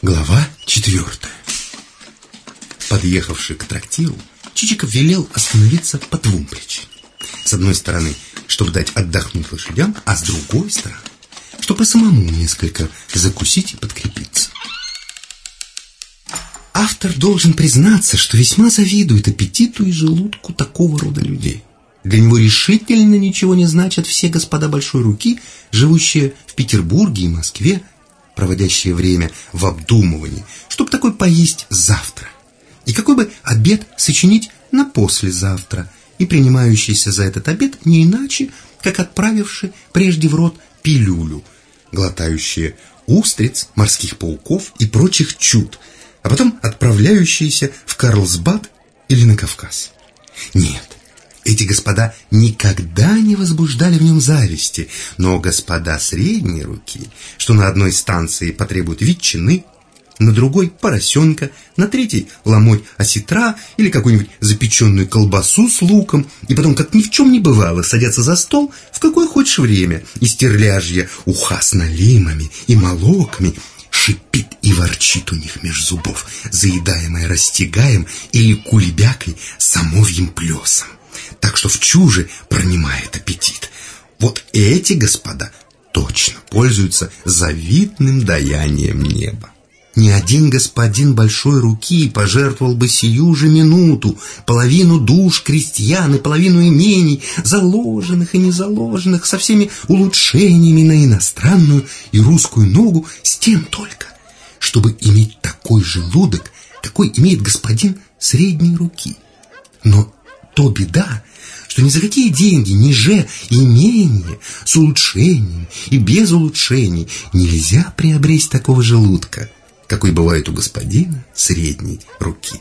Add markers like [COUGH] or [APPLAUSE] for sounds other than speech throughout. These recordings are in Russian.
Глава четвертая. Подъехавший к трактиру, Чичиков велел остановиться по двум причинам. С одной стороны, чтобы дать отдохнуть лошадям, а с другой стороны, чтобы самому несколько закусить и подкрепиться. Автор должен признаться, что весьма завидует аппетиту и желудку такого рода людей. Для него решительно ничего не значат все господа большой руки, живущие в Петербурге и Москве, проводящие время в обдумывании, чтобы такой поесть завтра. И какой бы обед сочинить на послезавтра, и принимающийся за этот обед не иначе, как отправивший прежде в рот пилюлю, глотающие устриц, морских пауков и прочих чуд, а потом отправляющиеся в Карлсбад или на Кавказ. Нет, эти господа никогда не возбуждали в нем зависти, но господа средней руки, что на одной станции потребуют ветчины, на другой поросенка, на третьей ломоть осетра или какую-нибудь запеченную колбасу с луком, и потом, как ни в чем не бывало, садятся за стол в какое хочешь время, и стерляжья уха с налимами и молоками шипит и ворчит у них меж зубов, заедаемая растягаем или кулебякой самовьим плесом так что в чуже пронимает аппетит. Вот эти господа точно пользуются завидным даянием неба. Ни один господин большой руки пожертвовал бы сию же минуту половину душ крестьян и половину имений, заложенных и незаложенных, со всеми улучшениями на иностранную и русскую ногу, с тем только, чтобы иметь такой желудок, какой имеет господин средней руки. Но то беда, что ни за какие деньги, ни же имение с улучшением и без улучшений нельзя приобрести такого желудка, какой бывает у господина средней руки.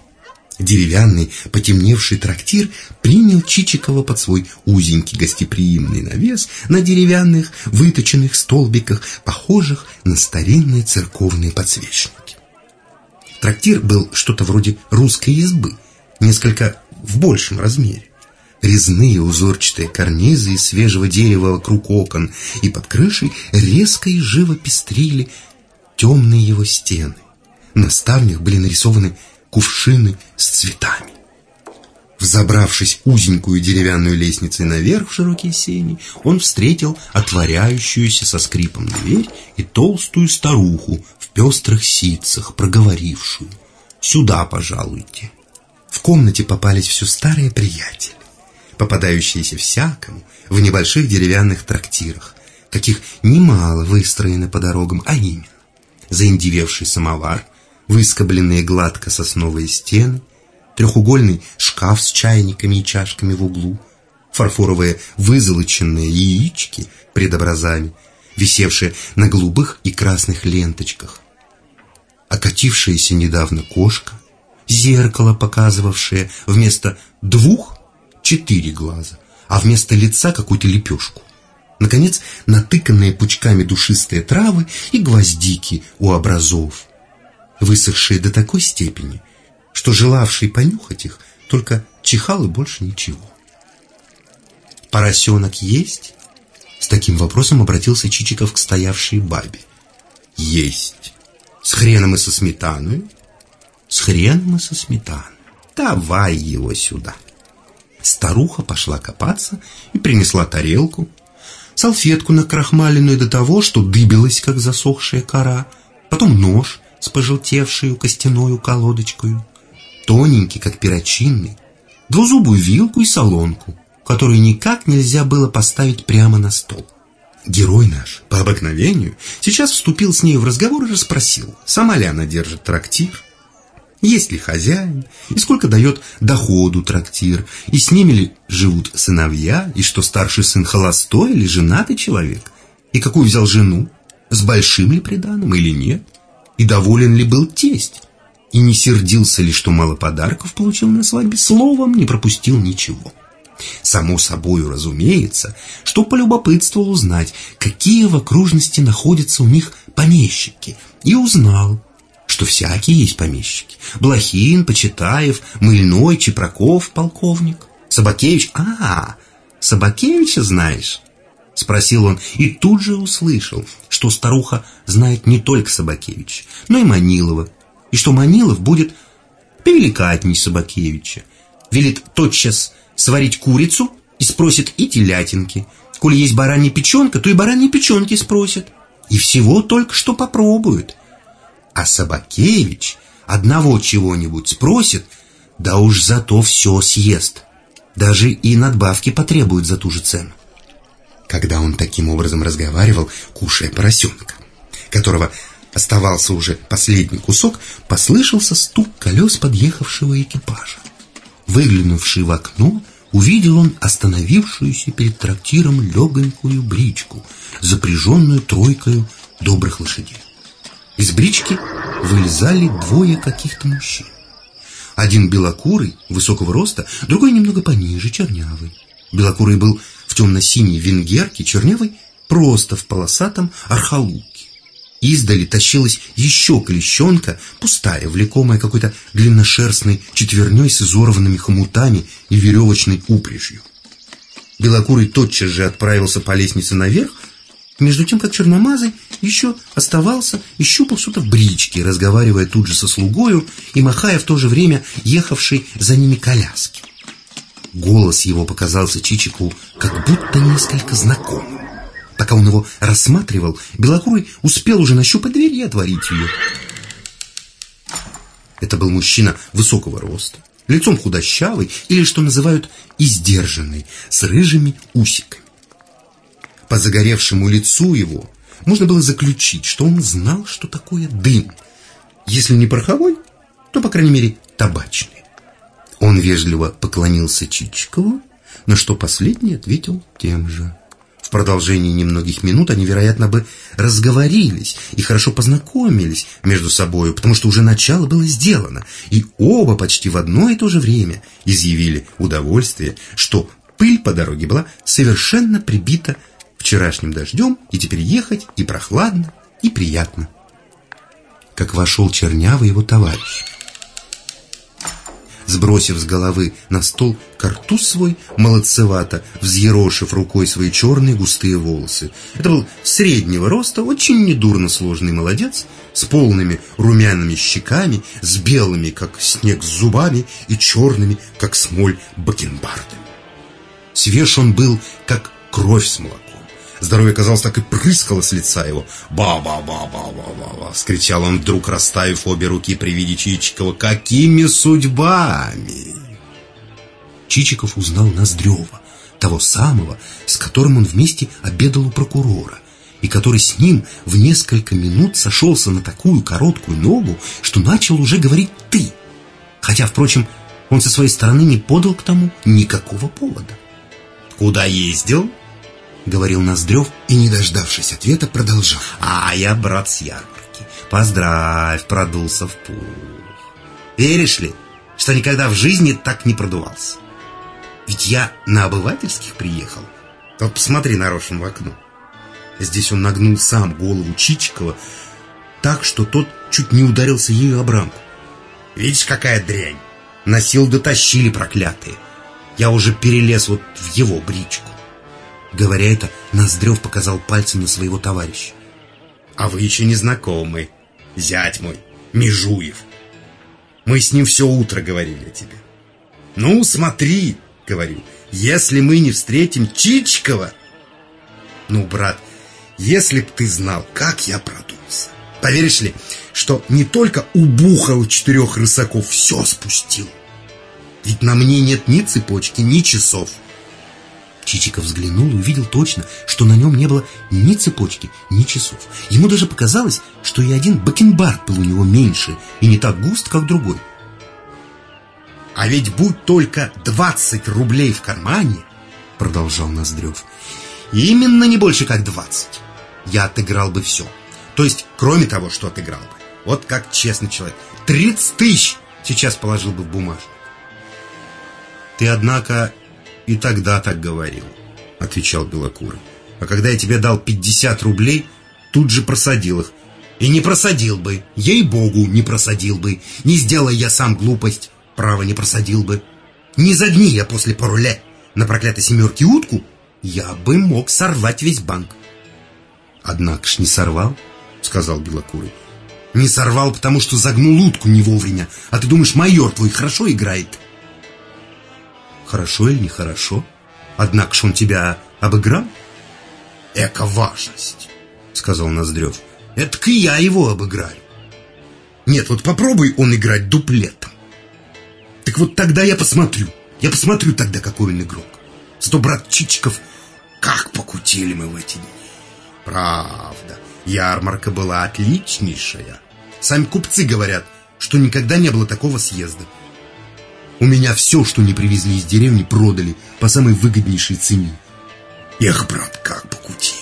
Деревянный, потемневший трактир принял Чичикова под свой узенький гостеприимный навес на деревянных выточенных столбиках, похожих на старинные церковные подсвечники. Трактир был что-то вроде русской избы, несколько в большем размере. Резные узорчатые карнизы из свежего дерева вокруг окон, и под крышей резко и живо пестрили темные его стены. На ставнях были нарисованы кувшины с цветами. Взобравшись узенькую деревянную лестницей наверх в широкие сени, он встретил отворяющуюся со скрипом дверь и толстую старуху в пестрых ситцах, проговорившую «Сюда, пожалуйте». В комнате попались все старые приятели, попадающиеся всякому в небольших деревянных трактирах, каких немало выстроено по дорогам, а именно заиндевевший самовар, выскобленные гладко сосновые стены, трехугольный шкаф с чайниками и чашками в углу, фарфоровые вызолоченные яички пред образами, висевшие на голубых и красных ленточках, окатившаяся недавно кошка, зеркало, показывавшее вместо двух четыре глаза, а вместо лица какую-то лепешку. Наконец, натыканные пучками душистые травы и гвоздики у образов, высохшие до такой степени, что желавший понюхать их только чихал и больше ничего. «Поросенок есть?» С таким вопросом обратился Чичиков к стоявшей бабе. «Есть. С хреном и со сметаной?» С хреном и со сметаной. Давай его сюда. Старуха пошла копаться и принесла тарелку, салфетку накрахмаленную до того, что дыбилась, как засохшая кора, потом нож с пожелтевшей костяной колодочкой, тоненький, как перочинный, двузубую вилку и солонку, которую никак нельзя было поставить прямо на стол. Герой наш, по обыкновению, сейчас вступил с ней в разговор и расспросил, сама ли она держит трактир, есть ли хозяин, и сколько дает доходу трактир, и с ними ли живут сыновья, и что старший сын холостой или женатый человек, и какую взял жену, с большим ли приданым или нет, и доволен ли был тесть, и не сердился ли, что мало подарков получил на свадьбе, словом не пропустил ничего. Само собою разумеется, что полюбопытствовал узнать, какие в окружности находятся у них помещики, и узнал, что всякие есть помещики. Блохин, Почитаев, Мыльной, Чепраков, полковник. Собакевич, а, Собакевича знаешь? Спросил он и тут же услышал, что старуха знает не только Собакевича, но и Манилова, и что Манилов будет повеликатней Собакевича. Велит тотчас сварить курицу и спросит и телятинки. Коли есть баранья печенка, то и бараньи печенки спросят. И всего только что попробуют. А Собакевич одного чего-нибудь спросит, да уж зато все съест. Даже и надбавки потребует за ту же цену. Когда он таким образом разговаривал, кушая поросенка, которого оставался уже последний кусок, послышался стук колес подъехавшего экипажа. Выглянувший в окно, увидел он остановившуюся перед трактиром легонькую бричку, запряженную тройкою добрых лошадей. Из брички вылезали двое каких-то мужчин. Один белокурый, высокого роста, другой немного пониже, чернявый. Белокурый был в темно-синей венгерке, чернявый просто в полосатом архалуке. Издали тащилась еще клещенка, пустая, влекомая какой-то длинношерстной четверней с изорванными хомутами и веревочной упряжью. Белокурый тотчас же отправился по лестнице наверх, между тем, как Черномазый еще оставался и щупал что-то в бричке, разговаривая тут же со слугою и махая в то же время ехавшей за ними коляски. Голос его показался Чичику как будто несколько знакомым. Пока он его рассматривал, Белокурый успел уже нащупать дверь и отворить ее. Это был мужчина высокого роста, лицом худощавый или, что называют, издержанный, с рыжими усиками. По загоревшему лицу его можно было заключить, что он знал, что такое дым. Если не пороховой, то, по крайней мере, табачный. Он вежливо поклонился Чичикову, на что последний ответил тем же. В продолжении немногих минут они, вероятно, бы разговорились и хорошо познакомились между собой, потому что уже начало было сделано, и оба почти в одно и то же время изъявили удовольствие, что пыль по дороге была совершенно прибита вчерашним дождем, и теперь ехать и прохладно, и приятно. Как вошел чернявый его товарищ сбросив с головы на стол картуз свой, молодцевато, взъерошив рукой свои черные густые волосы. Это был среднего роста, очень недурно сложный молодец, с полными румяными щеками, с белыми, как снег, зубами и черными, как смоль, бакенбардами. Свеж он был, как кровь с молоком. Здоровье, казалось, так и прыскало с лица его. «Ба-ба-ба-ба-ба-ба-ба!» — скричал он вдруг, расставив обе руки при виде Чичикова. «Какими судьбами?» Чичиков узнал Ноздрева, того самого, с которым он вместе обедал у прокурора, и который с ним в несколько минут сошелся на такую короткую ногу, что начал уже говорить «ты». Хотя, впрочем, он со своей стороны не подал к тому никакого повода. «Куда ездил?» Говорил Ноздрев и, не дождавшись ответа, продолжал. «А я брат с ярмарки. Поздравь, продулся в пух. Веришь ли, что никогда в жизни так не продувался? Ведь я на обывательских приехал. Вот посмотри нарочно в окно». Здесь он нагнул сам голову Чичикова так, что тот чуть не ударился ею об рамку. «Видишь, какая дрянь! Носил дотащили проклятые. Я уже перелез вот в его бричку. Говоря это, Ноздрев показал пальцем на своего товарища. «А вы еще не знакомы, зять мой, Межуев. Мы с ним все утро говорили о тебе. Ну, смотри, — говорю, — если мы не встретим Чичикова... Ну, брат, если б ты знал, как я продулся. Поверишь ли, что не только убухал четырех рысаков, все спустил. Ведь на мне нет ни цепочки, ни часов. — Чичиков взглянул и увидел точно, что на нем не было ни цепочки, ни часов. Ему даже показалось, что и один бакенбард был у него меньше и не так густ, как другой. «А ведь будь только 20 рублей в кармане, — продолжал Ноздрев, — именно не больше, как 20, я отыграл бы все. То есть, кроме того, что отыграл бы. Вот как честный человек. 30 тысяч сейчас положил бы в бумажник. Ты, однако, «И тогда так говорил», — отвечал Белокурый. «А когда я тебе дал 50 рублей, тут же просадил их. И не просадил бы, ей-богу, не просадил бы. Не сделай я сам глупость, право не просадил бы. Не за дни я после паруля на проклятой семерке утку, я бы мог сорвать весь банк. Однако ж не сорвал, сказал Белокурый. Не сорвал, потому что загнул утку не вовремя. А ты думаешь, майор твой хорошо играет? Хорошо или нехорошо? Однако ж он тебя обыграл? Эка важность, сказал Ноздрев. Это и я его обыграю. Нет, вот попробуй он играть дуплетом. Так вот тогда я посмотрю. Я посмотрю тогда, какой он игрок. Сто брат Чичиков, как покутили мы в эти дни. Правда, ярмарка была отличнейшая. Сами купцы говорят, что никогда не было такого съезда. У меня все, что не привезли из деревни, продали по самой выгоднейшей цене. Эх, брат, как покутили.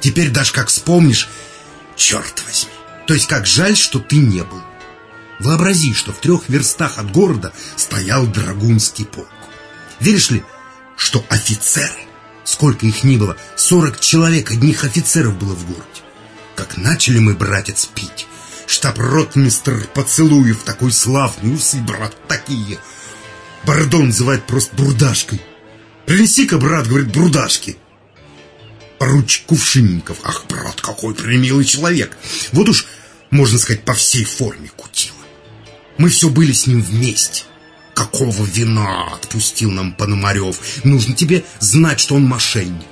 Теперь даже как вспомнишь, черт возьми. То есть как жаль, что ты не был. Вообрази, что в трех верстах от города стоял драгунский полк. Веришь ли, что офицеры, сколько их ни было, сорок человек одних офицеров было в городе. Как начали мы, братец, пить. Штаб-ротмистр Поцелуев, такой славный, усы, брат, такие. Бардон называет просто бурдашкой. Принеси-ка, брат, говорит, бурдашки. Поручик Кувшинников, ах, брат, какой примилый человек. Вот уж, можно сказать, по всей форме кутила. Мы все были с ним вместе. Какого вина отпустил нам Пономарев? Нужно тебе знать, что он мошенник.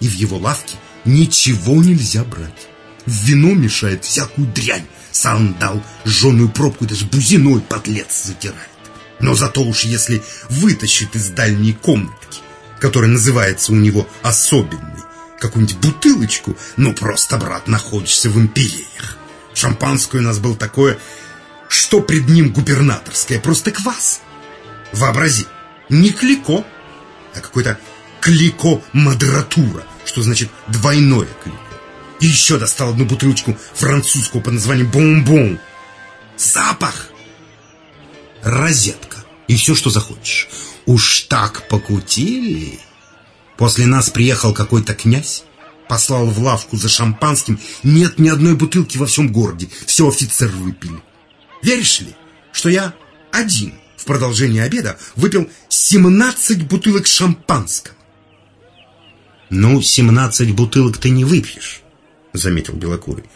И в его лавке ничего нельзя брать. В вино мешает всякую дрянь. Сандал, жженую пробку даже бузиной подлец затирает. Но зато уж если вытащит из дальней комнатки, которая называется у него особенной, какую-нибудь бутылочку, ну просто, брат, находишься в империях. Шампанское у нас было такое, что пред ним губернаторское, просто квас. Вообрази, не клико, а какой-то клико-модература, что значит двойное клико. И еще достал одну бутылочку французского под названием «Бом-бом». Запах! Розетка. И все, что захочешь. Уж так покутили. После нас приехал какой-то князь, послал в лавку за шампанским. Нет ни одной бутылки во всем городе. Все офицеры выпили. Веришь ли, что я один в продолжение обеда выпил 17 бутылок шампанского? Ну, 17 бутылок ты не выпьешь, заметил Белокурый.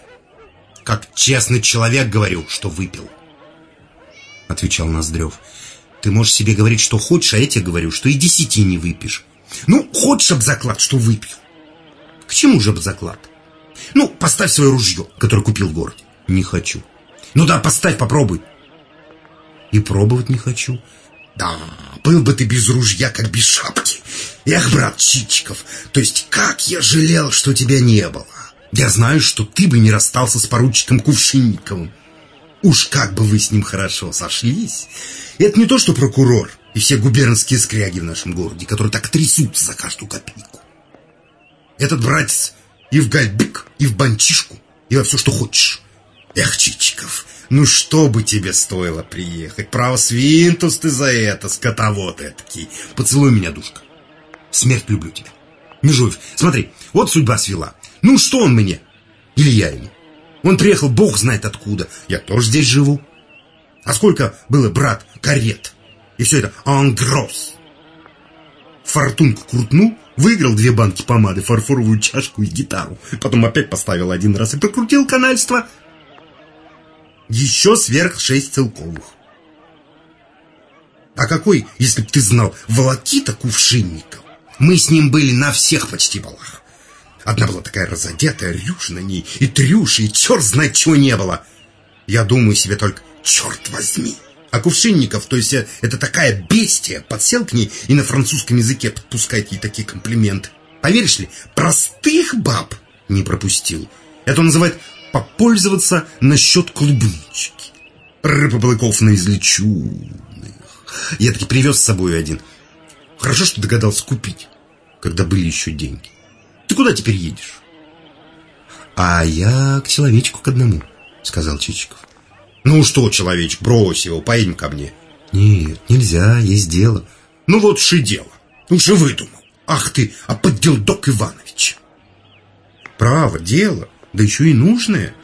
Как честный человек говорю, что выпил, отвечал Ноздрев. Ты можешь себе говорить, что хочешь, а я тебе говорю, что и десяти не выпьешь. Ну, хочешь об заклад, что выпью. К чему же об заклад? Ну, поставь свое ружье, которое купил в городе. Не хочу. Ну да, поставь, попробуй. И пробовать не хочу. Да, был бы ты без ружья, как без шапки. Эх, брат Чичиков, то есть как я жалел, что тебя не было. Я знаю, что ты бы не расстался с поручиком Кувшинниковым. Уж как бы вы с ним хорошо сошлись. Это не то, что прокурор и все губернские скряги в нашем городе, которые так трясутся за каждую копейку. Этот братец и в гальбик, и в банчишку, и во все, что хочешь. Эх, Чичиков, ну что бы тебе стоило приехать? Право, свинтус ты за это, скотовод этакий. Поцелуй меня, душка. Смерть люблю тебя. Межуев, смотри, вот судьба свела. Ну что он мне? Или я ему? Он приехал, бог знает откуда. Я тоже здесь живу. А сколько было, брат, карет? И все это ангрос. Фортунку крутнул, выиграл две банки помады, фарфоровую чашку и гитару. Потом опять поставил один раз и прокрутил канальство еще сверх шесть целковых. А какой, если б ты знал, волокита кувшинников? Мы с ним были на всех почти балах. Одна была такая разодетая, рюш на ней, и трюш, и черт знает чего не было. Я думаю себе только, черт возьми. А Кувшинников, то есть э, это такая бестия, подсел к ней и на французском языке подпускает ей такие комплименты. Поверишь ли, простых баб не пропустил. Это он называет попользоваться насчет клубнички. Рыба Балыков наизлеченных. Я таки привез с собой один. Хорошо, что догадался купить, когда были еще деньги. Ты куда теперь едешь? А я к человечку к одному, сказал Чичиков. Ну что, человечек, брось его, поедем ко мне. Нет, нельзя, есть дело. Ну вот же дело. Уже выдумал. Ах ты, а подделдок Иванович. Право, дело да еще и нужное.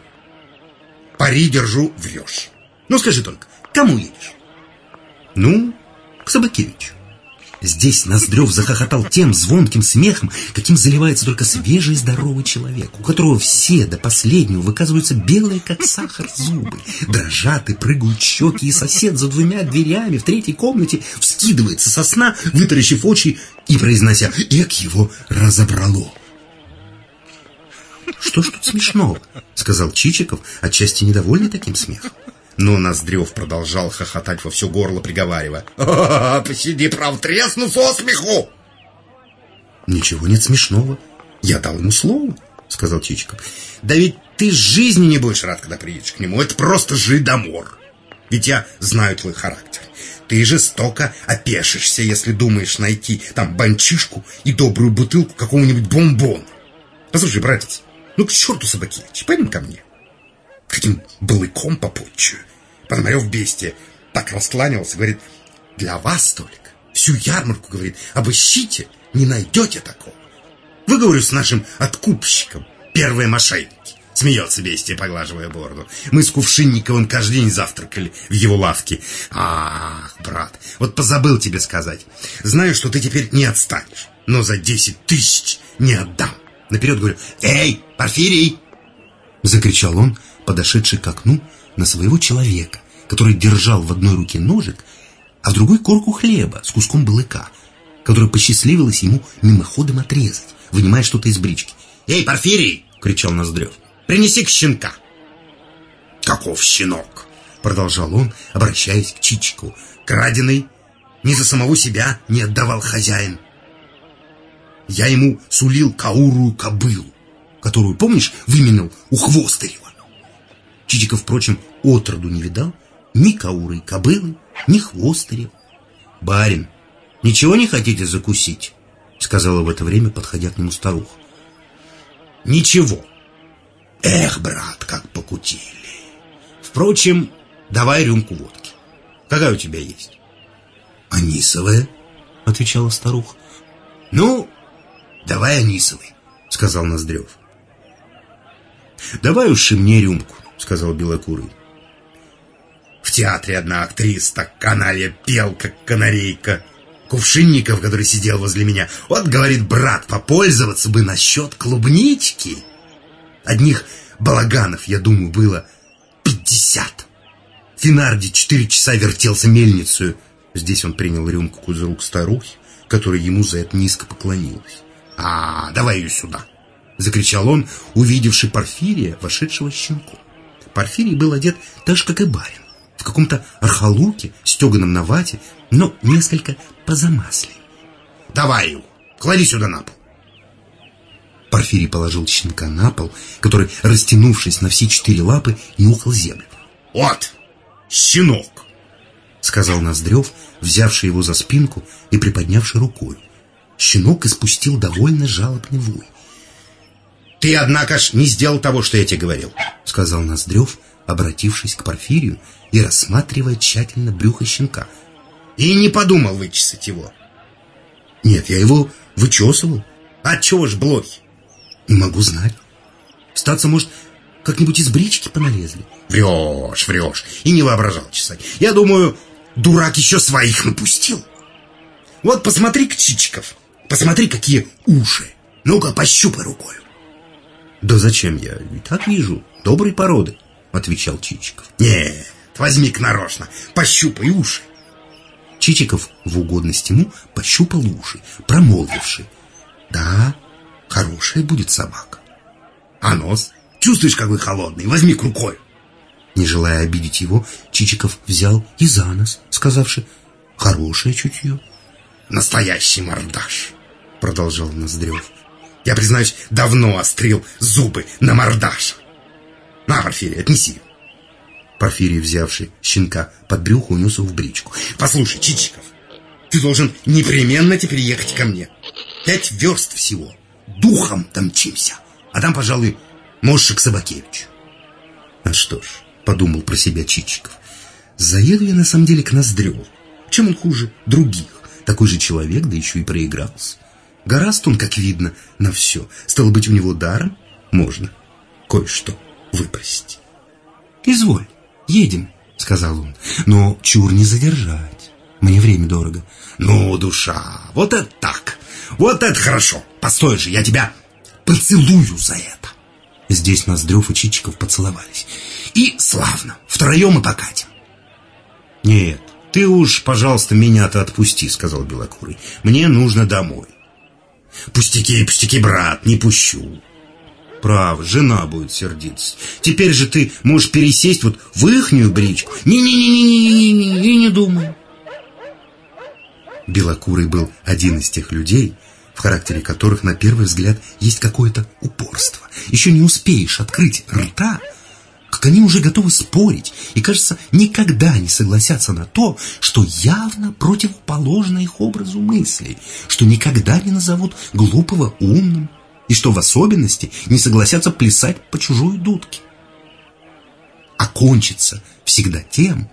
Пари держу, врешь. Ну, скажи только, кому едешь? Ну, к Собакевичу. Здесь Ноздрев захохотал тем звонким смехом, каким заливается только свежий здоровый человек, у которого все до последнего выказываются белые, как сахар, зубы. Дрожат и прыгают щеки, и сосед за двумя дверями в третьей комнате вскидывается со сна, вытаращив очи и произнося «Эк его разобрало». «Что ж тут смешного?» — сказал Чичиков, отчасти недовольный таким смехом. Но Ноздрев продолжал хохотать во все горло, приговаривая. «А, посиди, прав, тресну со смеху!» «Ничего нет смешного. Я дал ему слово», — сказал Чичиков. «Да ведь ты жизни не будешь рад, когда приедешь к нему. Это просто жидомор. Ведь я знаю твой характер. Ты жестоко опешишься, если думаешь найти там банчишку и добрую бутылку какого-нибудь бомбона. Послушай, братец, ну к черту собаки, пойдем ко мне» каким балыком попутчую. Пономарев бестия так раскланивался, говорит, для вас только. Всю ярмарку, говорит, обыщите, не найдете такого. Вы, говорю, с нашим откупщиком, первые мошенники. Смеется бестия, поглаживая бороду. Мы с Кувшинниковым каждый день завтракали в его лавке. Ах, брат, вот позабыл тебе сказать. Знаю, что ты теперь не отстанешь, но за десять тысяч не отдам. Наперед говорю, эй, Порфирий! Закричал он, подошедший к окну на своего человека, который держал в одной руке ножик, а в другой корку хлеба с куском балыка, который посчастливилось ему мимоходом отрезать, вынимая что-то из брички. «Эй, Порфирий!» — кричал Ноздрев. «Принеси-ка щенка!» «Каков щенок?» — продолжал он, обращаясь к Чичику. «Краденый ни за самого себя не отдавал хозяин. Я ему сулил каурую кобылу, которую, помнишь, выменил у Хвостырева. Чичиков, впрочем, отроду не видал ни кауры и кобылы, ни хвостыря. «Барин, ничего не хотите закусить?» Сказала в это время, подходя к нему старуха. «Ничего. Эх, брат, как покутили. Впрочем, давай рюмку водки. Какая у тебя есть?» «Анисовая», — отвечала старуха. «Ну, давай анисовый», — сказал Ноздрев. «Давай уж и мне рюмку сказал Белокурый. В театре одна актриса каналья пел, как канарейка. Кувшинников, который сидел возле меня, вот, говорит, брат, попользоваться бы насчет клубнички. Одних балаганов, я думаю, было пятьдесят. Финарди четыре часа вертелся мельницу. Здесь он принял рюмку из старухи, которая ему за это низко поклонилась. «А, давай ее сюда!» — закричал он, увидевший Порфирия, вошедшего щенку. Порфирий был одет так же, как и барин, в каком-то архалуке, стеганом на вате, но несколько позамаслей. «Давай его, клади сюда на пол». Порфирий положил щенка на пол, который, растянувшись на все четыре лапы, нюхал землю. «Вот, щенок!» — сказал Ноздрев, взявший его за спинку и приподнявший рукой. Щенок испустил довольно жалобный вой. «Ты, однако ж, не сделал того, что я тебе говорил», — сказал Ноздрев, обратившись к Порфирию и рассматривая тщательно брюхо щенка. «И не подумал вычесать его». «Нет, я его вычесывал». «А чего ж блохи?» «Не могу знать. Статься, может, как-нибудь из брички поналезли?» «Врешь, врешь. И не воображал чесать. Я думаю, дурак еще своих напустил. Вот посмотри-ка, Чичиков, посмотри, какие уши. Ну-ка, пощупай рукой. «Да зачем я? И так вижу. Доброй породы», — отвечал Чичиков. «Нет, возьми-ка нарочно, пощупай уши». Чичиков в угодность ему пощупал уши, промолвивший. «Да, хорошая будет собака». «А нос? Чувствуешь, какой холодный? возьми рукой». Не желая обидеть его, Чичиков взял и за нос, сказавши «хорошее чутье». «Настоящий мордаш», — продолжал Ноздрев. Я, признаюсь, давно острил зубы на мордаш. На, Порфирий, отнеси. Порфирий, взявший щенка под брюхо, унес его в бричку. Послушай, Чичиков, ты должен непременно теперь ехать ко мне. Пять верст всего. Духом там чимся. А там, пожалуй, можешь к Собакевичу. А что ж, подумал про себя Чичиков, заеду я на самом деле к Ноздреву. Чем он хуже других? Такой же человек, да еще и проигрался. Гораст он, как видно, на все. Стало быть, у него даром можно кое-что выпросить. «Изволь, едем», — сказал он, — «но чур не задержать. Мне время дорого. Ну, душа, вот это так. Вот это хорошо. Постой же, я тебя поцелую за это. Здесь Ноздрев и Чичиков поцеловались. И славно, втроем и покатим. Нет, ты уж, пожалуйста, меня-то отпусти, сказал Белокурый. Мне нужно домой. Пустяки, пустяки, брат, не пущу. Право, жена будет сердиться. Теперь же ты можешь пересесть вот в ихнюю бричку. Не-не-не-не-не-не, и не думай. Белокурый был один из тех людей, в характере которых на первый взгляд есть какое-то упорство. Еще не успеешь открыть рта, как они уже готовы спорить и, кажется, никогда не согласятся на то, что явно противоположно их образу мыслей, что никогда не назовут глупого умным, и что в особенности не согласятся плясать по чужой дудке. Окончится всегда тем,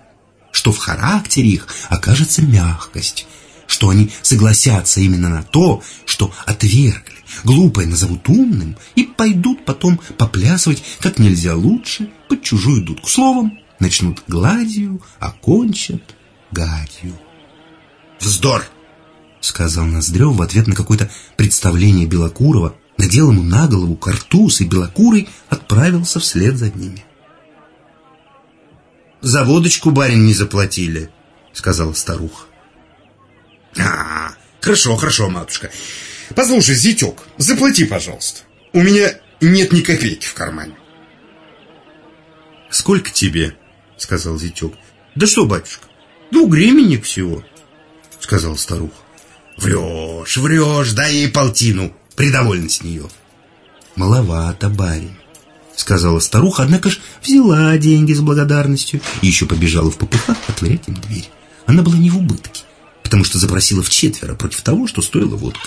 что в характере их окажется мягкость, что они согласятся именно на то, что отвергли, глупое назовут умным и пойдут потом поплясывать как нельзя лучше под чужую дудку. Словом, начнут гладью, окончат гадью. «Вздор!» — сказал Ноздрев в ответ на какое-то представление Белокурова надел ему на голову картуз, и белокурый отправился вслед за ними. «За водочку, барин, не заплатили», — сказала старуха. «А, хорошо, хорошо, матушка. Послушай, зятек, заплати, пожалуйста. У меня нет ни копейки в кармане». «Сколько тебе?» — сказал зятек. «Да что, батюшка, двух гременник всего», — сказала старуха. «Врешь, врешь, дай ей полтину придовольна с нее. Маловато, барин, сказала старуха, однако ж взяла деньги с благодарностью и еще побежала в попыхах отворять им дверь. Она была не в убытке, потому что запросила в четверо против того, что стоила водка.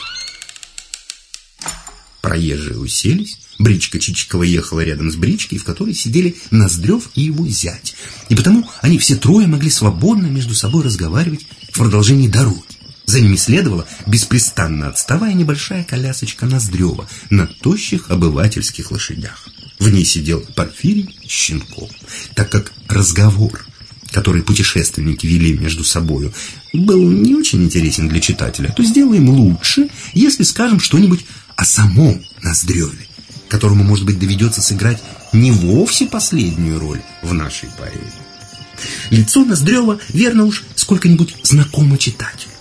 Проезжие уселись, бричка Чичикова ехала рядом с бричкой, в которой сидели Ноздрев и его зять. И потому они все трое могли свободно между собой разговаривать в продолжении дороги. За ними следовала, беспрестанно отставая, небольшая колясочка Ноздрева на тощих обывательских лошадях. В ней сидел Порфирий Щенков, так как разговор, который путешественники вели между собою, был не очень интересен для читателя, то сделаем лучше, если скажем что-нибудь о самом Ноздреве, которому, может быть, доведется сыграть не вовсе последнюю роль в нашей поэме. Лицо Ноздрева, верно уж, сколько-нибудь знакомо читателю.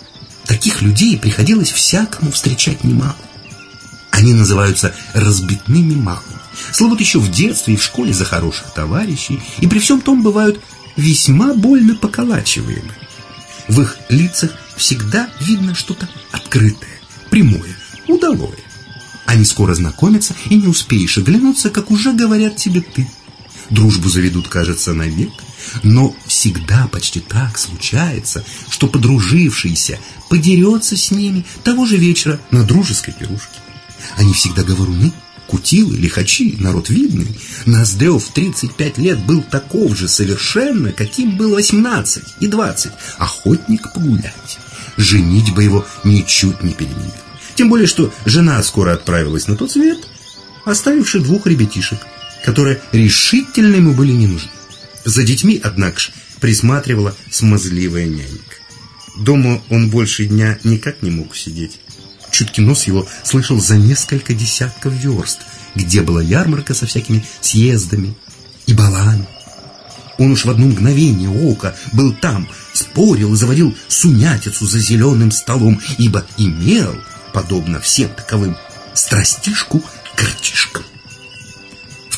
Таких людей приходилось всякому встречать немало. Они называются разбитными малыми. Слывут еще в детстве и в школе за хороших товарищей, и при всем том бывают весьма больно поколачиваемы. В их лицах всегда видно что-то открытое, прямое, удалое. Они скоро знакомятся, и не успеешь оглянуться, как уже говорят тебе ты. Дружбу заведут, кажется, навек, но всегда почти так случается, что подружившийся подерется с ними того же вечера на дружеской пирушке. Они всегда говоруны, кутилы, лихачи, народ видный. Ноздев в 35 лет был таков же совершенно, каким был 18 и 20, охотник погулять. Женить бы его ничуть не переменил. Тем более, что жена скоро отправилась на тот свет, оставивши двух ребятишек, которые решительно ему были не нужны. За детьми, однако ж, присматривала смазливая нянька. Дома он больше дня никак не мог сидеть. Чуткий нос его слышал за несколько десятков верст, где была ярмарка со всякими съездами и балами. Он уж в одно мгновение ока был там, спорил и заводил сунятицу за зеленым столом, ибо имел, подобно всем таковым, страстишку картишкам.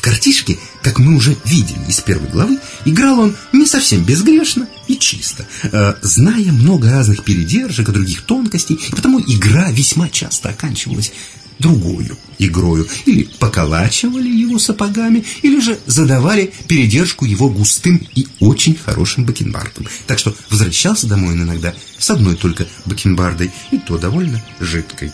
Картишке, как мы уже видели из первой главы, играл он не совсем безгрешно и чисто, э, зная много разных передержек и других тонкостей, и потому игра весьма часто оканчивалась другую игрою. Или поколачивали его сапогами, или же задавали передержку его густым и очень хорошим бакенбардом. Так что возвращался домой он иногда с одной только бакенбардой, и то довольно жидкой.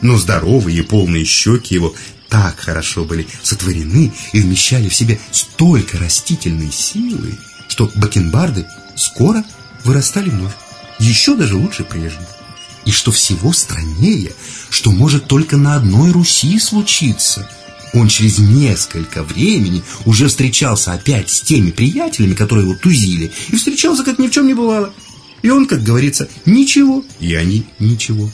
Но здоровые и полные щеки его так хорошо были сотворены и вмещали в себе столько растительной силы, что бакенбарды скоро вырастали вновь, еще даже лучше прежних. И что всего страннее, что может только на одной Руси случиться. Он через несколько времени уже встречался опять с теми приятелями, которые его тузили, и встречался, как ни в чем не бывало. И он, как говорится, ничего, и они ничего.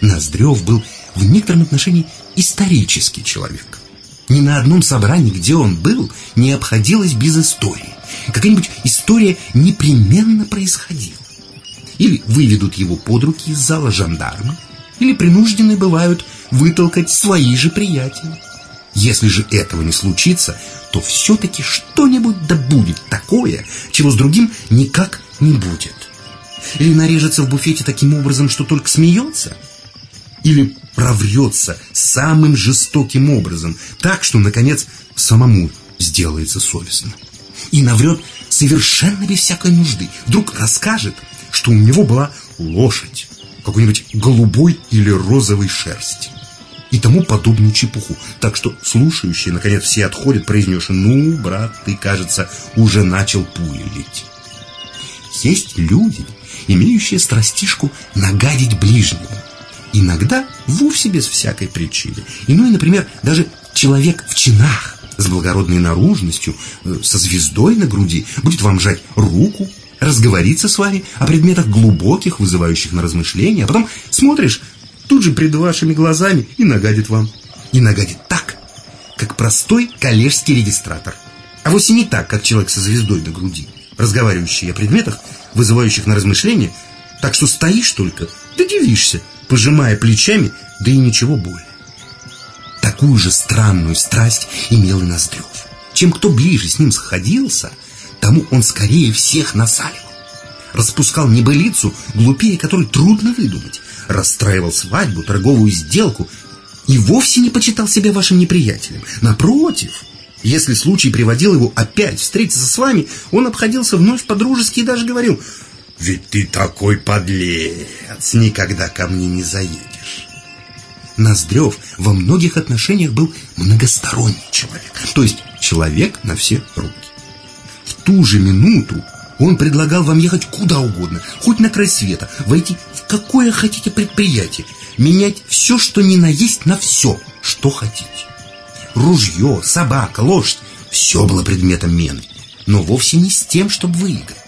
Ноздрев был в некотором отношении исторический человек. Ни на одном собрании, где он был, не обходилось без истории. Какая-нибудь история непременно происходила. Или выведут его под руки из зала жандармы, или принуждены бывают вытолкать свои же приятели. Если же этого не случится, то все-таки что-нибудь да будет такое, чего с другим никак не будет. Или нарежется в буфете таким образом, что только смеется, или проврется самым жестоким образом, так что, наконец, самому сделается совестно. И наврет совершенно без всякой нужды. Вдруг расскажет, что у него была лошадь какой-нибудь голубой или розовой шерсти и тому подобную чепуху. Так что слушающие, наконец, все отходят, произнесши, «Ну, брат, ты, кажется, уже начал пули лить». Есть люди, имеющие страстишку нагадить ближнему. Иногда вовсе без всякой причины. Иной, например, даже человек в чинах, с благородной наружностью, э, со звездой на груди, будет вам жать руку, разговориться с вами о предметах глубоких, вызывающих на размышления, а потом смотришь, тут же пред вашими глазами и нагадит вам. И нагадит так, как простой коллежский регистратор. А вовсе не так, как человек со звездой на груди, разговаривающий о предметах, вызывающих на размышления, так что стоишь только, да дивишься, пожимая плечами, да и ничего более. Такую же странную страсть имел и Ноздрев. Чем кто ближе с ним сходился, тому он скорее всех насаливал. Распускал небылицу, глупее которой трудно выдумать. Расстраивал свадьбу, торговую сделку и вовсе не почитал себя вашим неприятелем. Напротив, если случай приводил его опять встретиться с вами, он обходился вновь по-дружески и даже говорил «Ведь ты такой подлец, никогда ко мне не заедешь». Ноздрев во многих отношениях был многосторонний человек, то есть человек на все руки. В ту же минуту он предлагал вам ехать куда угодно, хоть на край света, войти в какое хотите предприятие, менять все, что ни на есть, на все, что хотите. Ружье, собака, лошадь – все было предметом мены, но вовсе не с тем, чтобы выиграть.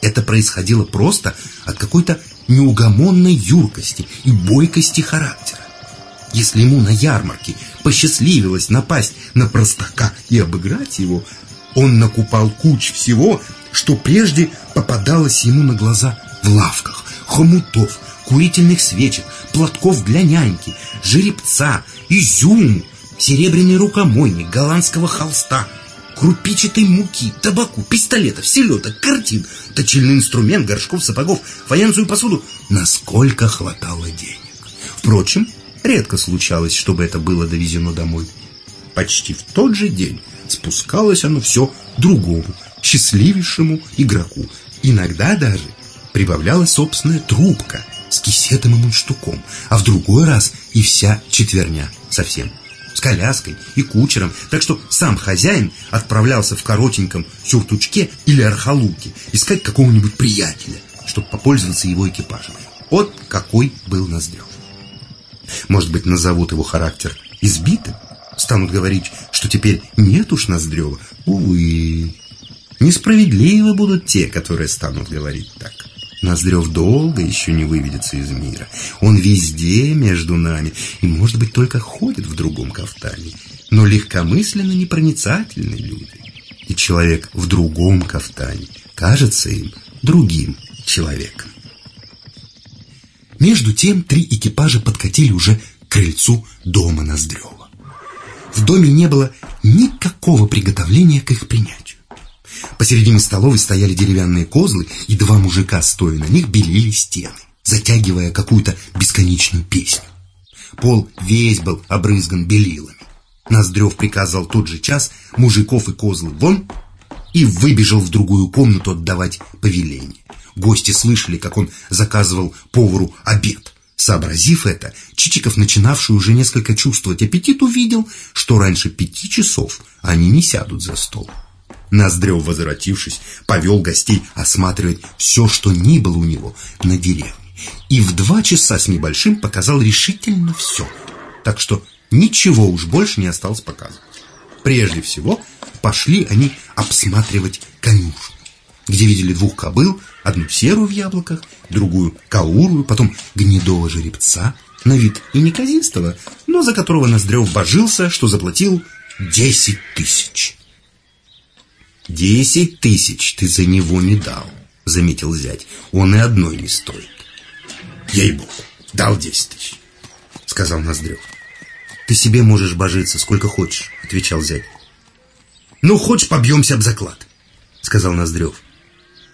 Это происходило просто от какой-то неугомонной юркости и бойкости характера. Если ему на ярмарке посчастливилось напасть на простака и обыграть его, он накупал куч всего, что прежде попадалось ему на глаза в лавках, хомутов, курительных свечек, платков для няньки, жеребца, изюму, серебряный рукомойник, голландского холста, крупичатой муки, табаку, пистолетов, селедок, картин, точильный инструмент, горшков, сапогов, фаянсовую посуду, насколько хватало денег. Впрочем, редко случалось, чтобы это было довезено домой. Почти в тот же день спускалось оно все другому, счастливейшему игроку. Иногда даже прибавлялась собственная трубка с кисетом и мундштуком, а в другой раз и вся четверня совсем с коляской и кучером, так что сам хозяин отправлялся в коротеньком сюртучке или архалуке искать какого-нибудь приятеля, чтобы попользоваться его экипажем. Вот какой был Ноздрев. Может быть, назовут его характер избитым? Станут говорить, что теперь нет уж Ноздрева? Увы, несправедливы будут те, которые станут говорить так. Ноздрев долго еще не выведется из мира. Он везде между нами и, может быть, только ходит в другом кафтане. Но легкомысленно непроницательны люди. И человек в другом кафтане кажется им другим человеком. Между тем три экипажа подкатили уже к крыльцу дома Ноздрева. В доме не было никакого приготовления к их принятию. Посередине столовой стояли деревянные козлы, и два мужика, стоя на них, белили стены, затягивая какую-то бесконечную песню. Пол весь был обрызган белилами. Ноздрев приказал тот же час мужиков и козлы вон и выбежал в другую комнату отдавать повеление. Гости слышали, как он заказывал повару обед. Сообразив это, Чичиков, начинавший уже несколько чувствовать аппетит, увидел, что раньше пяти часов они не сядут за стол. Ноздрев, возвратившись, повел гостей осматривать все, что ни было у него на деревне. И в два часа с небольшим показал решительно все. Так что ничего уж больше не осталось показывать. Прежде всего, пошли они обсматривать конюшню. где видели двух кобыл, одну серую в яблоках, другую каурую, потом гнедого жеребца, на вид и неказистого, но за которого Ноздрев божился, что заплатил десять тысяч. «Десять тысяч ты за него не дал», — заметил зять. «Он и одной не стоит». «Ей-богу, дал десять тысяч», — сказал Ноздрев. «Ты себе можешь божиться сколько хочешь», — отвечал зять. «Ну, хочешь, побьемся об заклад», — сказал Ноздрев.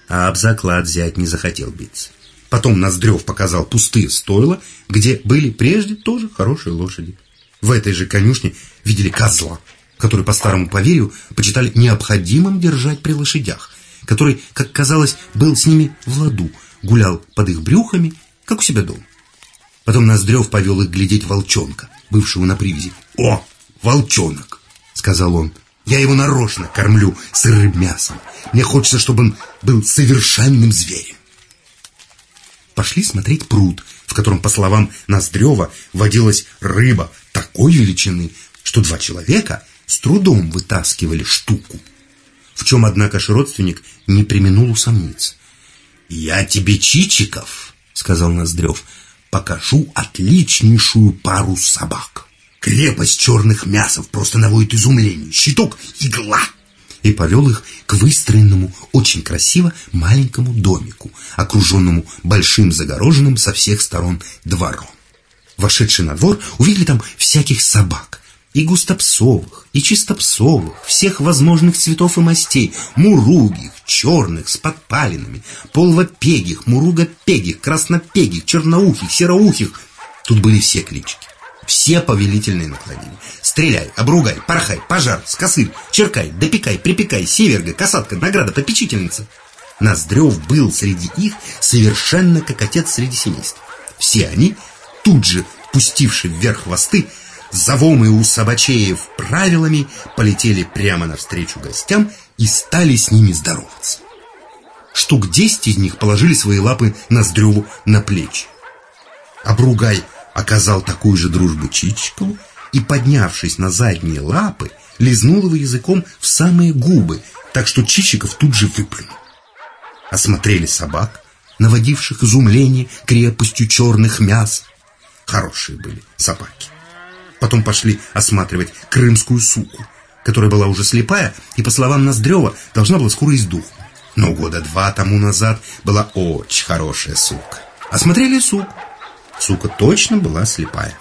А об заклад зять не захотел биться. Потом Ноздрев показал пустые стойла, где были прежде тоже хорошие лошади. В этой же конюшне видели козла, который, по старому поверью, почитали необходимым держать при лошадях, который, как казалось, был с ними в ладу, гулял под их брюхами, как у себя дома. Потом Ноздрев повел их глядеть волчонка, бывшего на привязи. «О, волчонок!» — сказал он. «Я его нарочно кормлю сырым мясом. Мне хочется, чтобы он был совершенным зверем» пошли смотреть пруд, в котором, по словам Ноздрева, водилась рыба такой величины, что два человека с трудом вытаскивали штуку. В чем, однако, же родственник не применул усомниться. «Я тебе, Чичиков, — сказал Ноздрев, — покажу отличнейшую пару собак. Крепость черных мясов просто наводит изумление. Щиток — игла!» и повел их к выстроенному очень красиво маленькому домику, окруженному большим загороженным со всех сторон двором. Вошедший на двор увидели там всяких собак, и густопсовых, и чистопсовых, всех возможных цветов и мастей, муругих, черных, с подпалинами, полвопегих, муругопегих, краснопегих, черноухих, сероухих. Тут были все клички. Все повелительные наклонения. Стреляй, обругай, порхай, пожар, скосырь, черкай, допекай, припекай, северга, касатка, награда, попечительница. Ноздрев был среди их совершенно как отец среди семейства. Все они, тут же пустивши вверх хвосты, завомы у собачеев правилами, полетели прямо навстречу гостям и стали с ними здороваться. Штук десять из них положили свои лапы Ноздреву на плечи. Обругай оказал такую же дружбу Чичикову и, поднявшись на задние лапы, лизнул его языком в самые губы, так что Чичиков тут же выплюнул. Осмотрели собак, наводивших изумление крепостью черных мяс. Хорошие были собаки. Потом пошли осматривать крымскую суку, которая была уже слепая и, по словам Ноздрева, должна была скоро издухнуть. Но года два тому назад была очень хорошая сука. Осмотрели суку. Сука точно была слепая.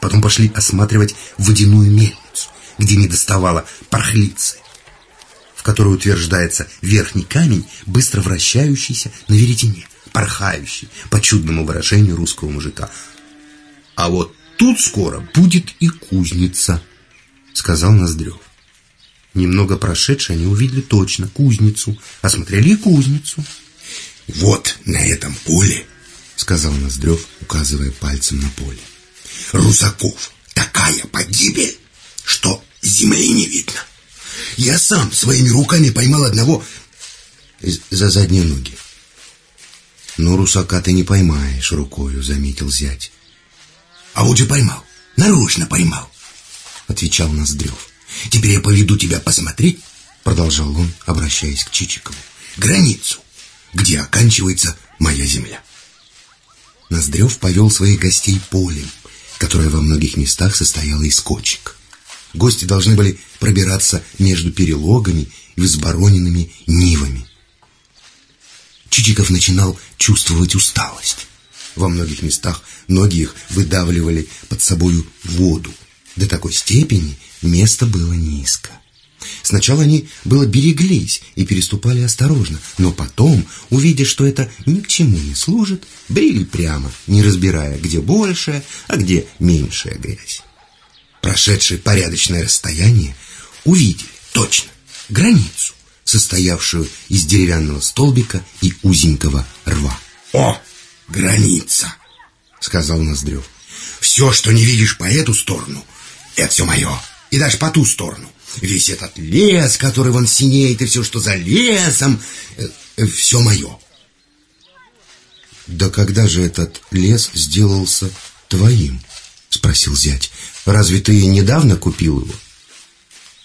Потом пошли осматривать водяную мельницу, где не доставало порхлицы, в которой утверждается верхний камень, быстро вращающийся на веретене, порхающий, по чудному выражению русского мужика. А вот тут скоро будет и кузница, сказал Ноздрев. Немного прошедшие они увидели точно кузницу, осмотрели и кузницу. Вот на этом поле сказал Ноздрев, указывая пальцем на поле. Русаков, такая погибель, что земли не видно. Я сам своими руками поймал одного за задние ноги. Но русака ты не поймаешь рукою, заметил зять. А вот же поймал, нарочно поймал, отвечал Ноздрев. Теперь я поведу тебя посмотреть, продолжал он, обращаясь к Чичикову, границу, где оканчивается моя земля. Ноздрев повел своих гостей полем, которое во многих местах состояло из кочек. Гости должны были пробираться между перелогами и взбороненными нивами. Чичиков начинал чувствовать усталость. Во многих местах ноги их выдавливали под собою воду. До такой степени место было низко. Сначала они было береглись и переступали осторожно, но потом, увидя, что это ни к чему не служит, брили прямо, не разбирая, где большая, а где меньшая грязь. Прошедшие порядочное расстояние, увидели точно границу, состоявшую из деревянного столбика и узенького рва. «О, граница!» — сказал Ноздрев. «Все, что не видишь по эту сторону, это все мое, и даже по ту сторону весь этот лес, который вон синеет, и все, что за лесом, э, э, все мое. Да когда же этот лес сделался твоим? Спросил зять. Разве ты недавно купил его?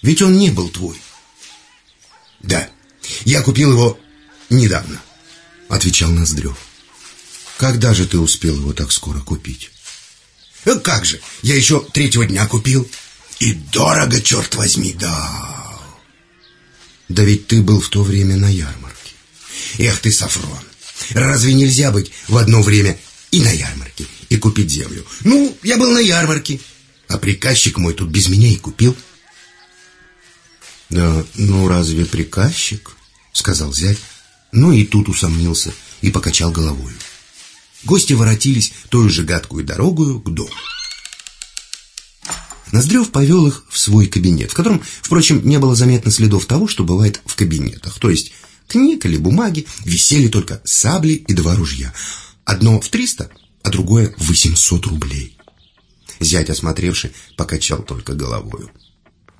Ведь он не был твой. Да, я купил его недавно, отвечал Ноздрев. Когда же ты успел его так скоро купить? «Э, как же, я еще третьего дня купил. И дорого, черт возьми, да. Да ведь ты был в то время на ярмарке. Эх ты, Сафрон, разве нельзя быть в одно время и на ярмарке, и купить землю? Ну, я был на ярмарке, а приказчик мой тут без меня и купил. Да, ну разве приказчик? Сказал зять, но и тут усомнился и покачал головой. Гости воротились той же гадкую дорогою к дому. Ноздрев повел их в свой кабинет, в котором, впрочем, не было заметно следов того, что бывает в кабинетах. То есть книг или бумаги висели только сабли и два ружья. Одно в триста, а другое в восемьсот рублей. Зять, осмотревший, покачал только головою.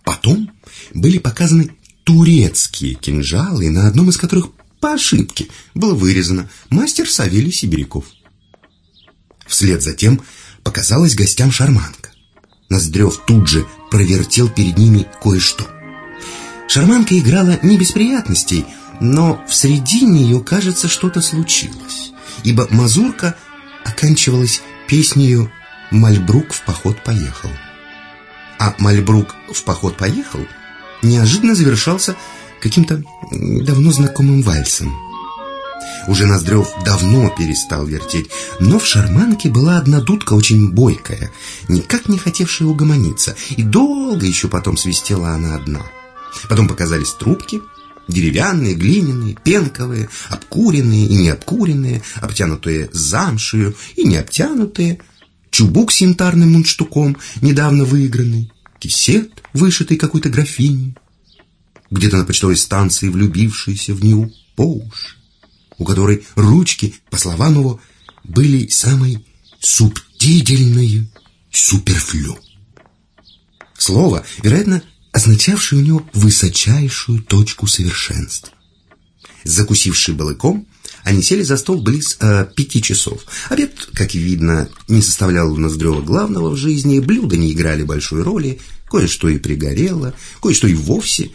Потом были показаны турецкие кинжалы, на одном из которых по ошибке было вырезано «Мастер Савелий Сибиряков». Вслед за тем показалась гостям шарманка. Ноздрев тут же провертел перед ними кое-что. Шарманка играла не без приятностей, но в средине ее, кажется, что-то случилось, ибо мазурка оканчивалась песнею «Мальбрук в поход поехал». А «Мальбрук в поход поехал» неожиданно завершался каким-то давно знакомым вальсом. Уже Ноздрев давно перестал вертеть, но в шарманке была одна дудка очень бойкая, никак не хотевшая угомониться, и долго еще потом свистела она одна. Потом показались трубки, деревянные, глиняные, пенковые, обкуренные и необкуренные, обтянутые замшею и необтянутые, чубук с янтарным мундштуком, недавно выигранный, кисет, вышитый какой-то графиней, где-то на почтовой станции влюбившийся в нее по уши у которой ручки, по словам его, были самой субтильной суперфлю. Слово, вероятно, означавшее у него высочайшую точку совершенства. Закусивший балыком, они сели за стол близ э, пяти часов. Обед, как видно, не составлял у Ноздрева главного в жизни, блюда не играли большой роли, кое-что и пригорело, кое-что и вовсе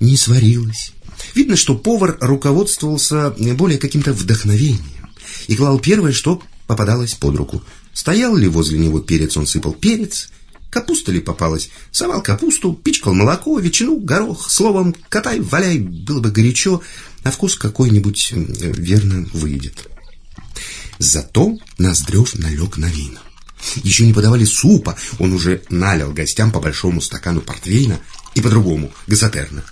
не сварилось. Видно, что повар руководствовался более каким-то вдохновением и клал первое, что попадалось под руку. Стоял ли возле него перец, он сыпал перец, капуста ли попалась, совал капусту, пичкал молоко, ветчину, горох, словом, катай, валяй, было бы горячо, а вкус какой-нибудь верно выйдет. Зато Ноздрев налег на вина. Еще не подавали супа, он уже налил гостям по большому стакану портвейна и по-другому, газотерна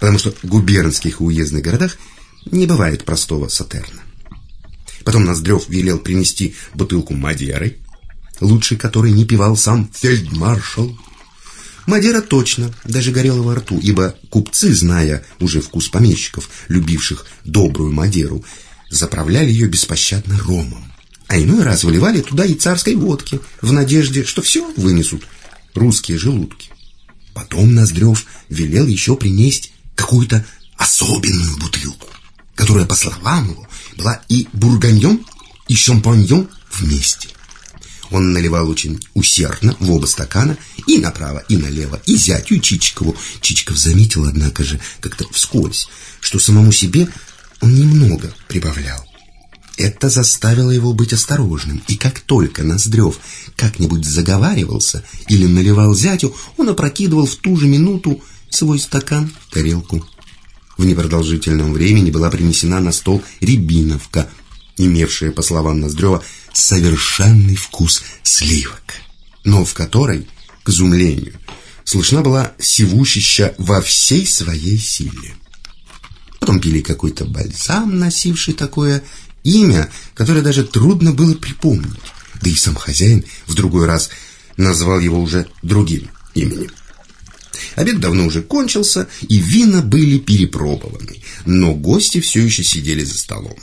потому что в губернских и уездных городах не бывает простого сатерна. Потом Ноздрев велел принести бутылку Мадеры, лучше которой не пивал сам фельдмаршал. Мадера точно даже горела во рту, ибо купцы, зная уже вкус помещиков, любивших добрую Мадеру, заправляли ее беспощадно ромом. А иной раз выливали туда и царской водки, в надежде, что все вынесут русские желудки. Потом Ноздрев велел еще принести какую-то особенную бутылку, которая, по словам его, была и бурганьон, и шампаньон вместе. Он наливал очень усердно в оба стакана, и направо, и налево, и зятю, и Чичикову. Чичиков заметил, однако же, как-то вскользь, что самому себе он немного прибавлял. Это заставило его быть осторожным, и как только Ноздрев как-нибудь заговаривался или наливал зятю, он опрокидывал в ту же минуту свой стакан, тарелку. В непродолжительном времени была принесена на стол рябиновка, имевшая, по словам Ноздрева, совершенный вкус сливок, но в которой, к изумлению, слышна была сивущища во всей своей силе. Потом пили какой-то бальзам, носивший такое имя, которое даже трудно было припомнить, да и сам хозяин в другой раз назвал его уже другим именем. Обед давно уже кончился, и вина были перепробованы, но гости все еще сидели за столом.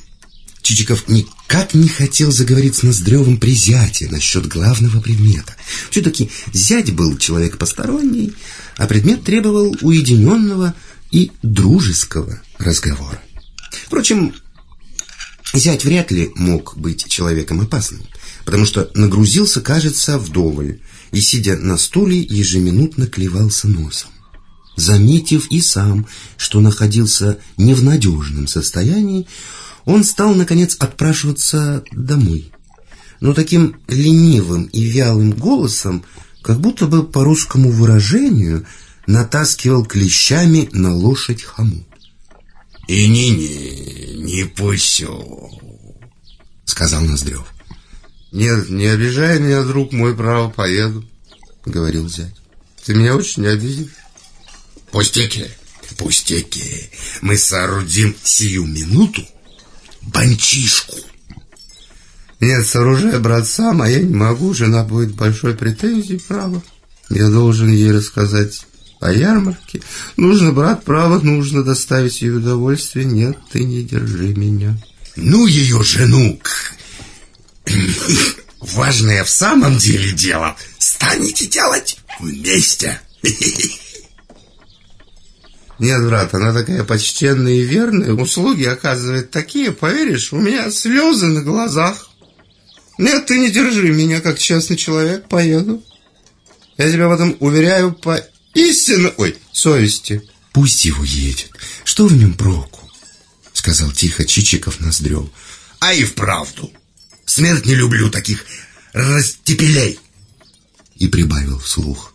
Чичиков никак не хотел заговорить с Ноздревым при зяте насчет главного предмета. Все-таки зять был человек посторонний, а предмет требовал уединенного и дружеского разговора. Впрочем, зять вряд ли мог быть человеком опасным, потому что нагрузился, кажется, вдоволь, и, сидя на стуле, ежеминутно клевался носом. Заметив и сам, что находился не в надежном состоянии, он стал, наконец, отпрашиваться домой. Но таким ленивым и вялым голосом, как будто бы по русскому выражению, натаскивал клещами на лошадь хомут. «И не-не, не пущу», — сказал Ноздрев. «Нет, не обижай меня, друг мой, право, поеду», — говорил зять. «Ты меня очень обидишь». «Пустяки, пустяки. Мы соорудим сию минуту банчишку». «Нет, сооружай, брат, сам, а я не могу. Жена будет большой претензией, право. Я должен ей рассказать о ярмарке. Нужно, брат, право, нужно доставить ей удовольствие. Нет, ты не держи меня». «Ну, ее жену!» [COUGHS] Важное в самом деле дело станете делать вместе. [LAUGHS] Нет, брат, она такая почтенная и верная, услуги оказывает такие, поверишь, у меня слезы на глазах. Нет, ты не держи меня, как честный человек, поеду. Я тебя в этом уверяю по истинной, ой, совести. Пусть его едет. Что в нем проку? Сказал тихо Чичиков Ноздрев. А и вправду. Смерть не люблю таких растепелей. И прибавил вслух.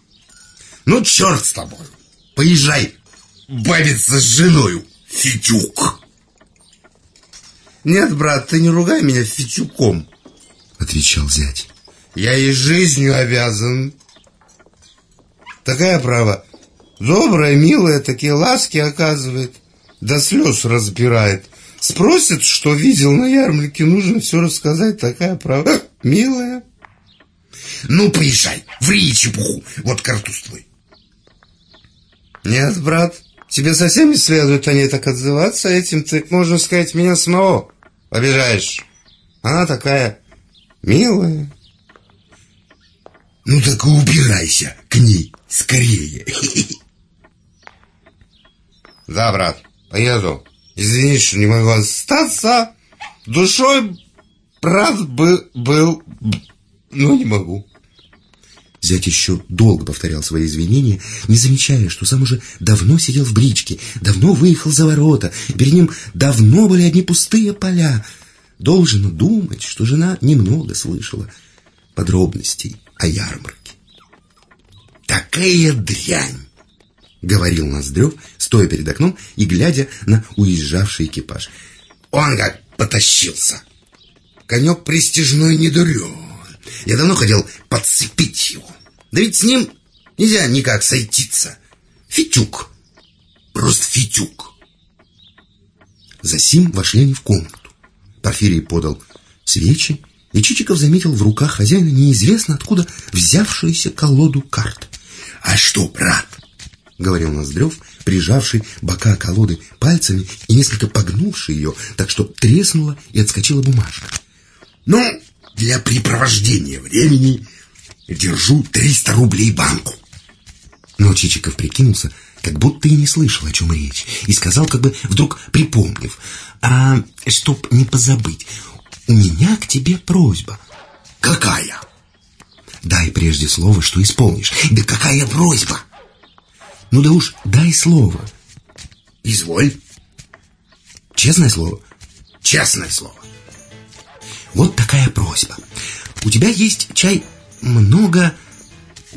Ну, черт с тобой. Поезжай бавиться с женою, Фитюк. Нет, брат, ты не ругай меня Фитюком, отвечал зять. Я ей жизнью обязан. Такая право. Добрая, милая, такие ласки оказывает. До слез разбирает. Спросит, что видел на ярмарке, нужно все рассказать. Такая права, [LAUGHS] милая. Ну, поезжай, ври чепуху, вот картуз твой. Нет, брат, тебе совсем не следует о ней так отзываться. Этим ты, можно сказать, меня самого обижаешь. Она такая милая. Ну так и убирайся к ней скорее. [LAUGHS] Да, брат, поеду. Извини, что не могу остаться. Душой брат бы был, но не могу. Зять еще долго повторял свои извинения, не замечая, что сам уже давно сидел в бричке, давно выехал за ворота, перед ним давно были одни пустые поля. Должен думать, что жена немного слышала подробностей о ярмарке. «Такая дрянь!» — говорил Ноздрев, стоя перед окном и глядя на уезжавший экипаж. «Он как потащился! Конек престижной не дурен. Я давно хотел подцепить его. Да ведь с ним нельзя никак сойтиться. Фитюк. Просто фитюк». Засим вошли они в комнату. Порфирий подал свечи, и Чичиков заметил в руках хозяина неизвестно откуда взявшуюся колоду карт. «А что, брат?» — говорил Ноздрев, прижавший бока колоды пальцами и несколько погнувший ее, так что треснула и отскочила бумажка. «Ну, для припровождения времени держу 300 рублей банку». Но Чичиков прикинулся, как будто и не слышал, о чем речь, и сказал, как бы вдруг припомнив, «А, чтоб не позабыть, у меня к тебе просьба». «Какая?» «Дай прежде слово, что исполнишь». «Да какая просьба?» «Ну да уж, дай слово». «Изволь». «Честное слово?» «Честное слово». «Вот такая просьба. У тебя есть чай много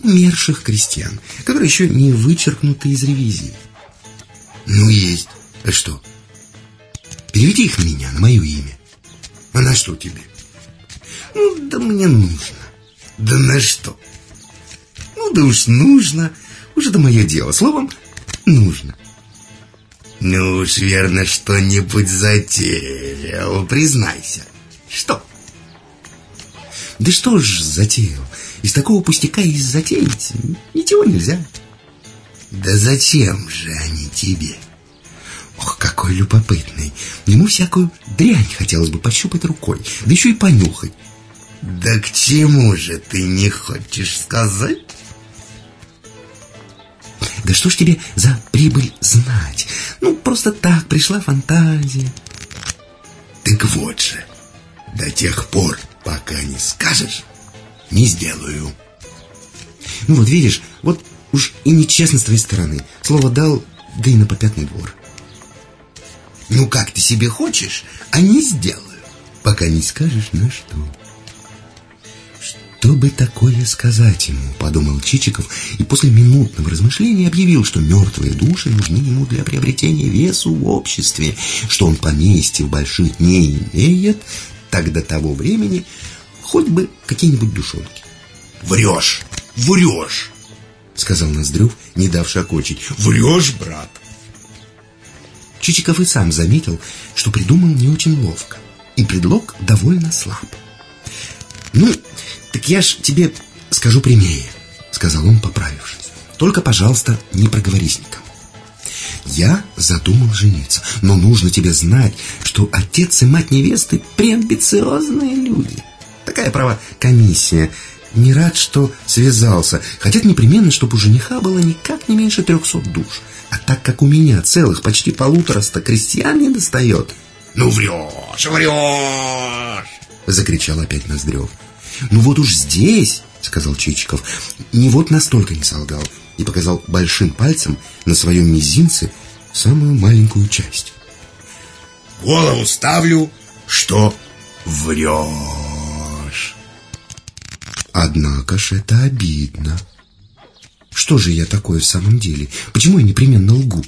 умерших крестьян, которые еще не вычеркнуты из ревизии». «Ну, есть. А что?» «Переведи их на меня, на мое имя». «А на что тебе?» «Ну, да мне нужно». «Да на что?» «Ну, да уж нужно. Уж это мое дело. Словом, нужно». «Ну уж верно, что-нибудь затеял, признайся». «Что?» «Да что ж затеял? Из такого пустяка и затеять ничего нельзя». «Да зачем же они тебе?» Ох, какой любопытный. Ему всякую дрянь хотелось бы пощупать рукой, да еще и понюхать. Да к чему же ты не хочешь сказать? Да что ж тебе за прибыль знать? Ну, просто так пришла фантазия. Так вот же, до тех пор, пока не скажешь, не сделаю. Ну вот видишь, вот Уж и нечестно с твоей стороны. Слово дал, да и на попятный двор. Ну, как ты себе хочешь, а не сделаю. Пока не скажешь, на что. Что бы такое сказать ему, подумал Чичиков, и после минутного размышления объявил, что мертвые души нужны ему для приобретения весу в обществе, что он поместья в больших не имеет, так до того времени хоть бы какие-нибудь душонки. Врешь, врешь, сказал Ноздрев, не давший окончить. Врешь, брат. Чичиков и сам заметил, что придумал не очень ловко, и предлог довольно слаб. «Ну, так я ж тебе скажу прямее», — сказал он, поправившись. «Только, пожалуйста, не проговорись никому. Я задумал жениться, но нужно тебе знать, что отец и мать невесты преамбициозные люди. Такая, право, комиссия. Не рад, что связался. Хотят непременно, чтобы у жениха было никак не меньше трехсот душ. А так как у меня целых почти полутораста крестьян не достает... «Ну врешь, врешь!» Закричал опять Ноздрев. «Ну вот уж здесь, — сказал Чичиков, — не вот настолько не солгал» и показал большим пальцем на своем мизинце самую маленькую часть. «Голову ставлю, что врешь!» Однако ж это обидно. Что же я такое в самом деле? Почему я непременно лгу?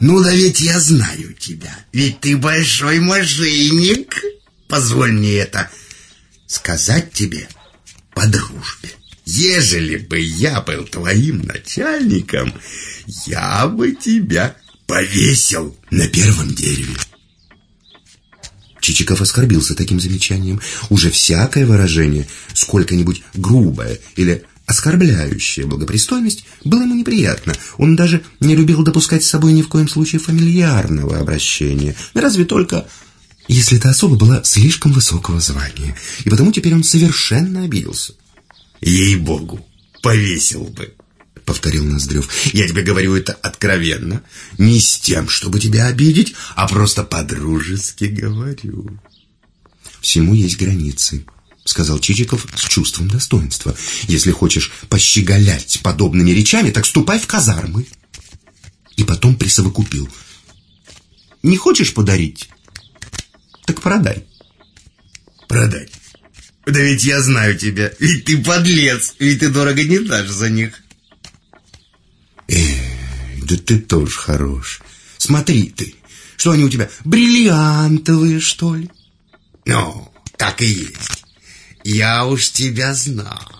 Ну да ведь я знаю тебя. Ведь ты большой мошенник. Позволь мне это сказать тебе по дружбе. Ежели бы я был твоим начальником, я бы тебя повесил на первом дереве. Чичиков оскорбился таким замечанием. Уже всякое выражение, сколько-нибудь грубое или оскорбляющее благопристойность, было ему неприятно. Он даже не любил допускать с собой ни в коем случае фамильярного обращения. Разве только если эта особа была слишком высокого звания. И потому теперь он совершенно обиделся. «Ей-богу, повесил бы!» — повторил Ноздрев. «Я тебе говорю это откровенно, не с тем, чтобы тебя обидеть, а просто по-дружески говорю». «Всему есть границы», — сказал Чичиков с чувством достоинства. «Если хочешь пощеголять подобными речами, так ступай в казармы». И потом присовокупил. «Не хочешь подарить? Так продай». «Продать? Да ведь я знаю тебя, ведь ты подлец, ведь ты дорого не дашь за них». Эй, да ты тоже хорош. Смотри ты, что они у тебя, бриллиантовые, что ли? Ну, так и есть. Я уж тебя знал.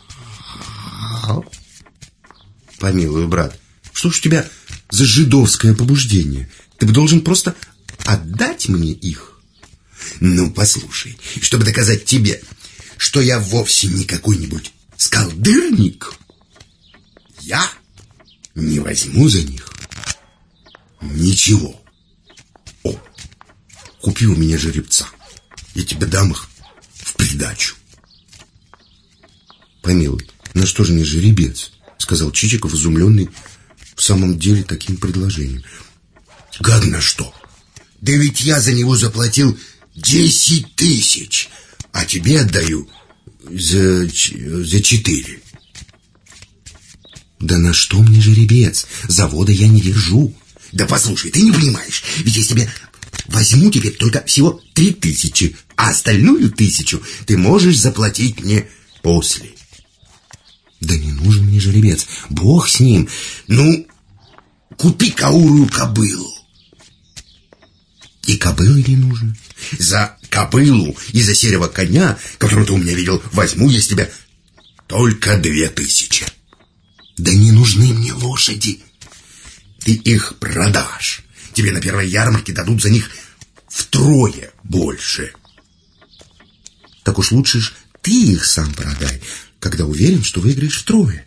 Помилуй, брат, что ж у тебя за жидовское побуждение? Ты бы должен просто отдать мне их. Ну, послушай, чтобы доказать тебе, что я вовсе не какой-нибудь скалдырник, я не возьму за них ничего. О, купи у меня жеребца, я тебе дам их в придачу. Помилуй, на что же мне жеребец? Сказал Чичиков, изумленный в самом деле таким предложением. На что? Да ведь я за него заплатил десять тысяч, а тебе отдаю за, за четыре. Да на что мне жеребец? Завода я не держу. Да послушай, ты не понимаешь, ведь я тебе возьму теперь только всего три тысячи, а остальную тысячу ты можешь заплатить мне после. Да не нужен мне жеребец, бог с ним. Ну, купи каурую кобылу. И кобылы не нужно. За кобылу и за серого коня, которого ты у меня видел, возьму я с тебя только две тысячи. Да не нужны мне лошади. Ты их продашь. Тебе на первой ярмарке дадут за них втрое больше. Так уж лучше ж ты их сам продай, когда уверен, что выиграешь втрое.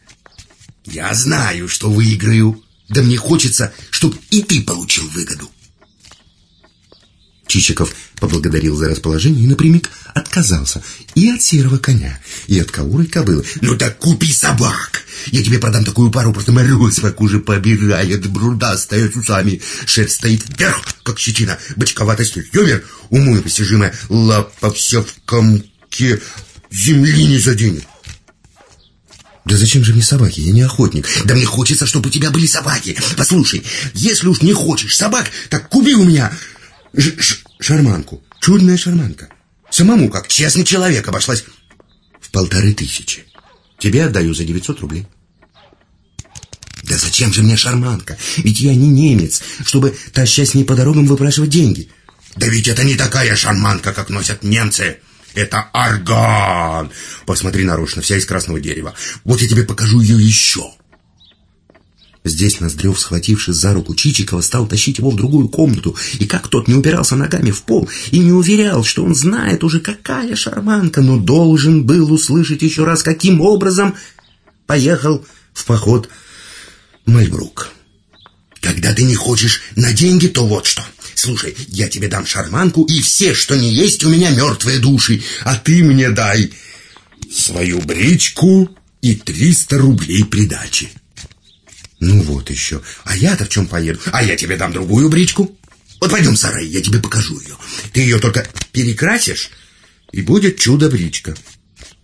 Я знаю, что выиграю. Да мне хочется, чтобы и ты получил выгоду. Чичиков поблагодарил за расположение и напрямик отказался и от серого коня, и от кауры кобылы. «Ну так купи собак! Я тебе продам такую пару, просто мороз по коже побирает, бруда стоит усами, шерсть стоит вверх, как щетина, бочковатость юмер, уму непостижимая, лапа вся в комке, земли не заденет». Да зачем же мне собаки? Я не охотник. Да мне хочется, чтобы у тебя были собаки. Послушай, если уж не хочешь собак, так купи у меня шарманку. Чудная шарманка. Самому, как честный человек, обошлась в полторы тысячи. Тебе отдаю за 900 рублей. Да зачем же мне шарманка? Ведь я не немец, чтобы, тащась с ней по дорогам, выпрашивать деньги. Да ведь это не такая шарманка, как носят немцы. Это орган. Посмотри нарочно, вся из красного дерева. Вот я тебе покажу ее еще. Здесь Ноздрев, схватившись за руку Чичикова, стал тащить его в другую комнату, и как тот не упирался ногами в пол и не уверял, что он знает уже, какая шарманка, но должен был услышать еще раз, каким образом поехал в поход Мальбрук. Когда ты не хочешь на деньги, то вот что. Слушай, я тебе дам шарманку, и все, что не есть, у меня мертвые души. А ты мне дай свою бричку и триста рублей придачи. Ну вот еще. А я-то в чем поеду? А я тебе дам другую бричку. Вот пойдем в сарай, я тебе покажу ее. Ты ее только перекрасишь, и будет чудо-бричка.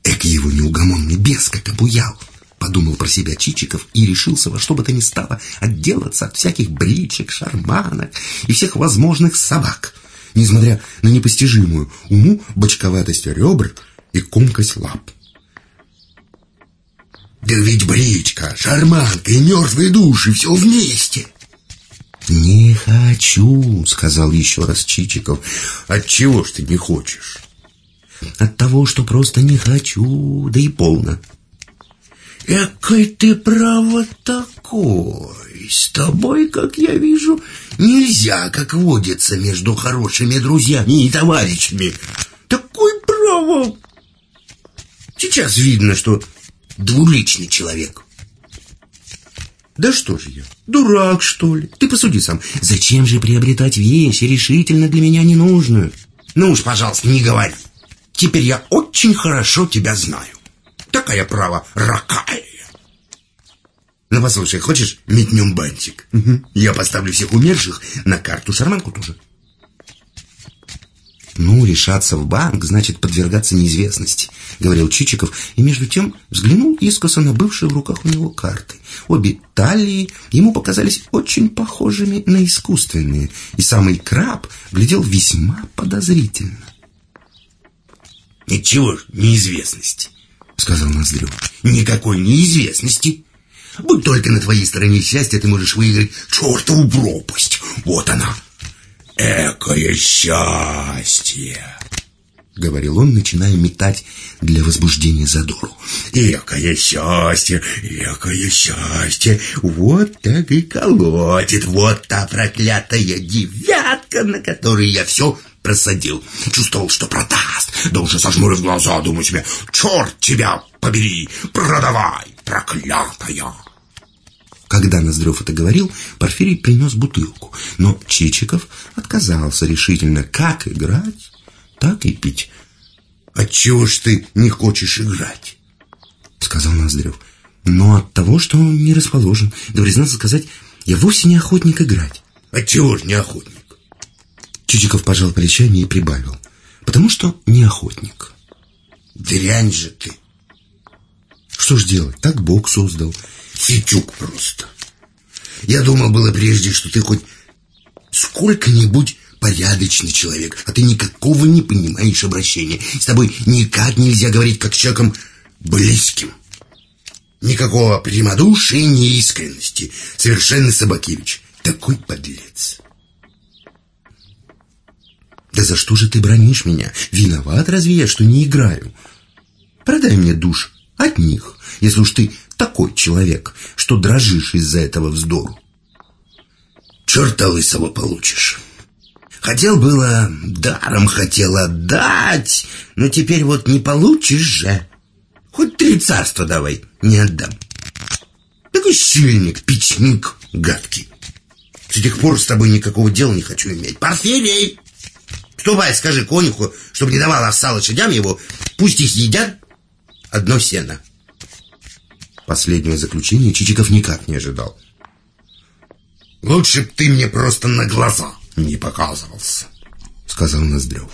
Эк его неугомонный бес как обуял. Подумал про себя Чичиков и решился во что бы то ни стало отделаться от всяких бричек, шарманок и всех возможных собак, несмотря на непостижимую уму бочковатость ребр и комкость лап. Да ведь бричка, шарманка и мертвые души все вместе. Не хочу, сказал еще раз Чичиков. От чего ж ты не хочешь? От того, что просто не хочу, да и полно. Экой ты право такой. С тобой, как я вижу, нельзя, как водится, между хорошими друзьями и товарищами. Такой право. Сейчас видно, что двуличный человек. Да что же я, дурак, что ли? Ты посуди сам. Зачем же приобретать вещи решительно для меня ненужную? Ну уж, пожалуйста, не говори. Теперь я очень хорошо тебя знаю. Такая право ракая. Ну, послушай, хочешь метнем бантик? Угу. Я поставлю всех умерших на карту, шарманку тоже. «Ну, решаться в банк значит подвергаться неизвестности», — говорил Чичиков, и между тем взглянул искоса на бывшие в руках у него карты. Обе талии ему показались очень похожими на искусственные, и самый краб глядел весьма подозрительно. «Ничего ж, неизвестности», — сказал Ноздрев. «Никакой неизвестности. Будь только на твоей стороне счастья, ты можешь выиграть чертову пропасть. Вот она». «Экое счастье!» — говорил он, начиная метать для возбуждения задору. «Экое счастье! Экое счастье! Вот так и колотит! Вот та проклятая девятка, на которой я все просадил. Чувствовал, что продаст. Да уже сожмурив глаза, думаю себе, черт тебя побери, продавай, проклятая!» Когда Ноздрев это говорил, Порфирий принес бутылку, но Чичиков отказался решительно как играть, так и пить. «Отчего ж ты не хочешь играть?» — сказал Ноздрев. «Но от того, что он не расположен. Да, признаться сказать, я вовсе не охотник играть». «Отчего ж не охотник?» Чичиков пожал плечами и прибавил. «Потому что не охотник». «Дрянь же ты!» «Что ж делать? Так Бог создал». Фитюк просто. Я думал было прежде, что ты хоть сколько-нибудь порядочный человек, а ты никакого не понимаешь обращения. С тобой никак нельзя говорить как с человеком близким. Никакого прямодушия и неискренности. Совершенно Собакевич. Такой подлец. Да за что же ты бронишь меня? Виноват разве я, что не играю? Продай мне душ от них, если уж ты такой человек, что дрожишь из-за этого вздору. Черта лысого получишь. Хотел было, даром хотел отдать, но теперь вот не получишь же. Хоть три царства давай, не отдам. Такой сильник, печник, гадкий. С тех пор с тобой никакого дела не хочу иметь. Порфирий! Ступай, скажи конюху, чтобы не давал овса лошадям его, пусть их едят одно сено. Последнее заключение Чичиков никак не ожидал. «Лучше б ты мне просто на глаза не показывался», — сказал Ноздрев.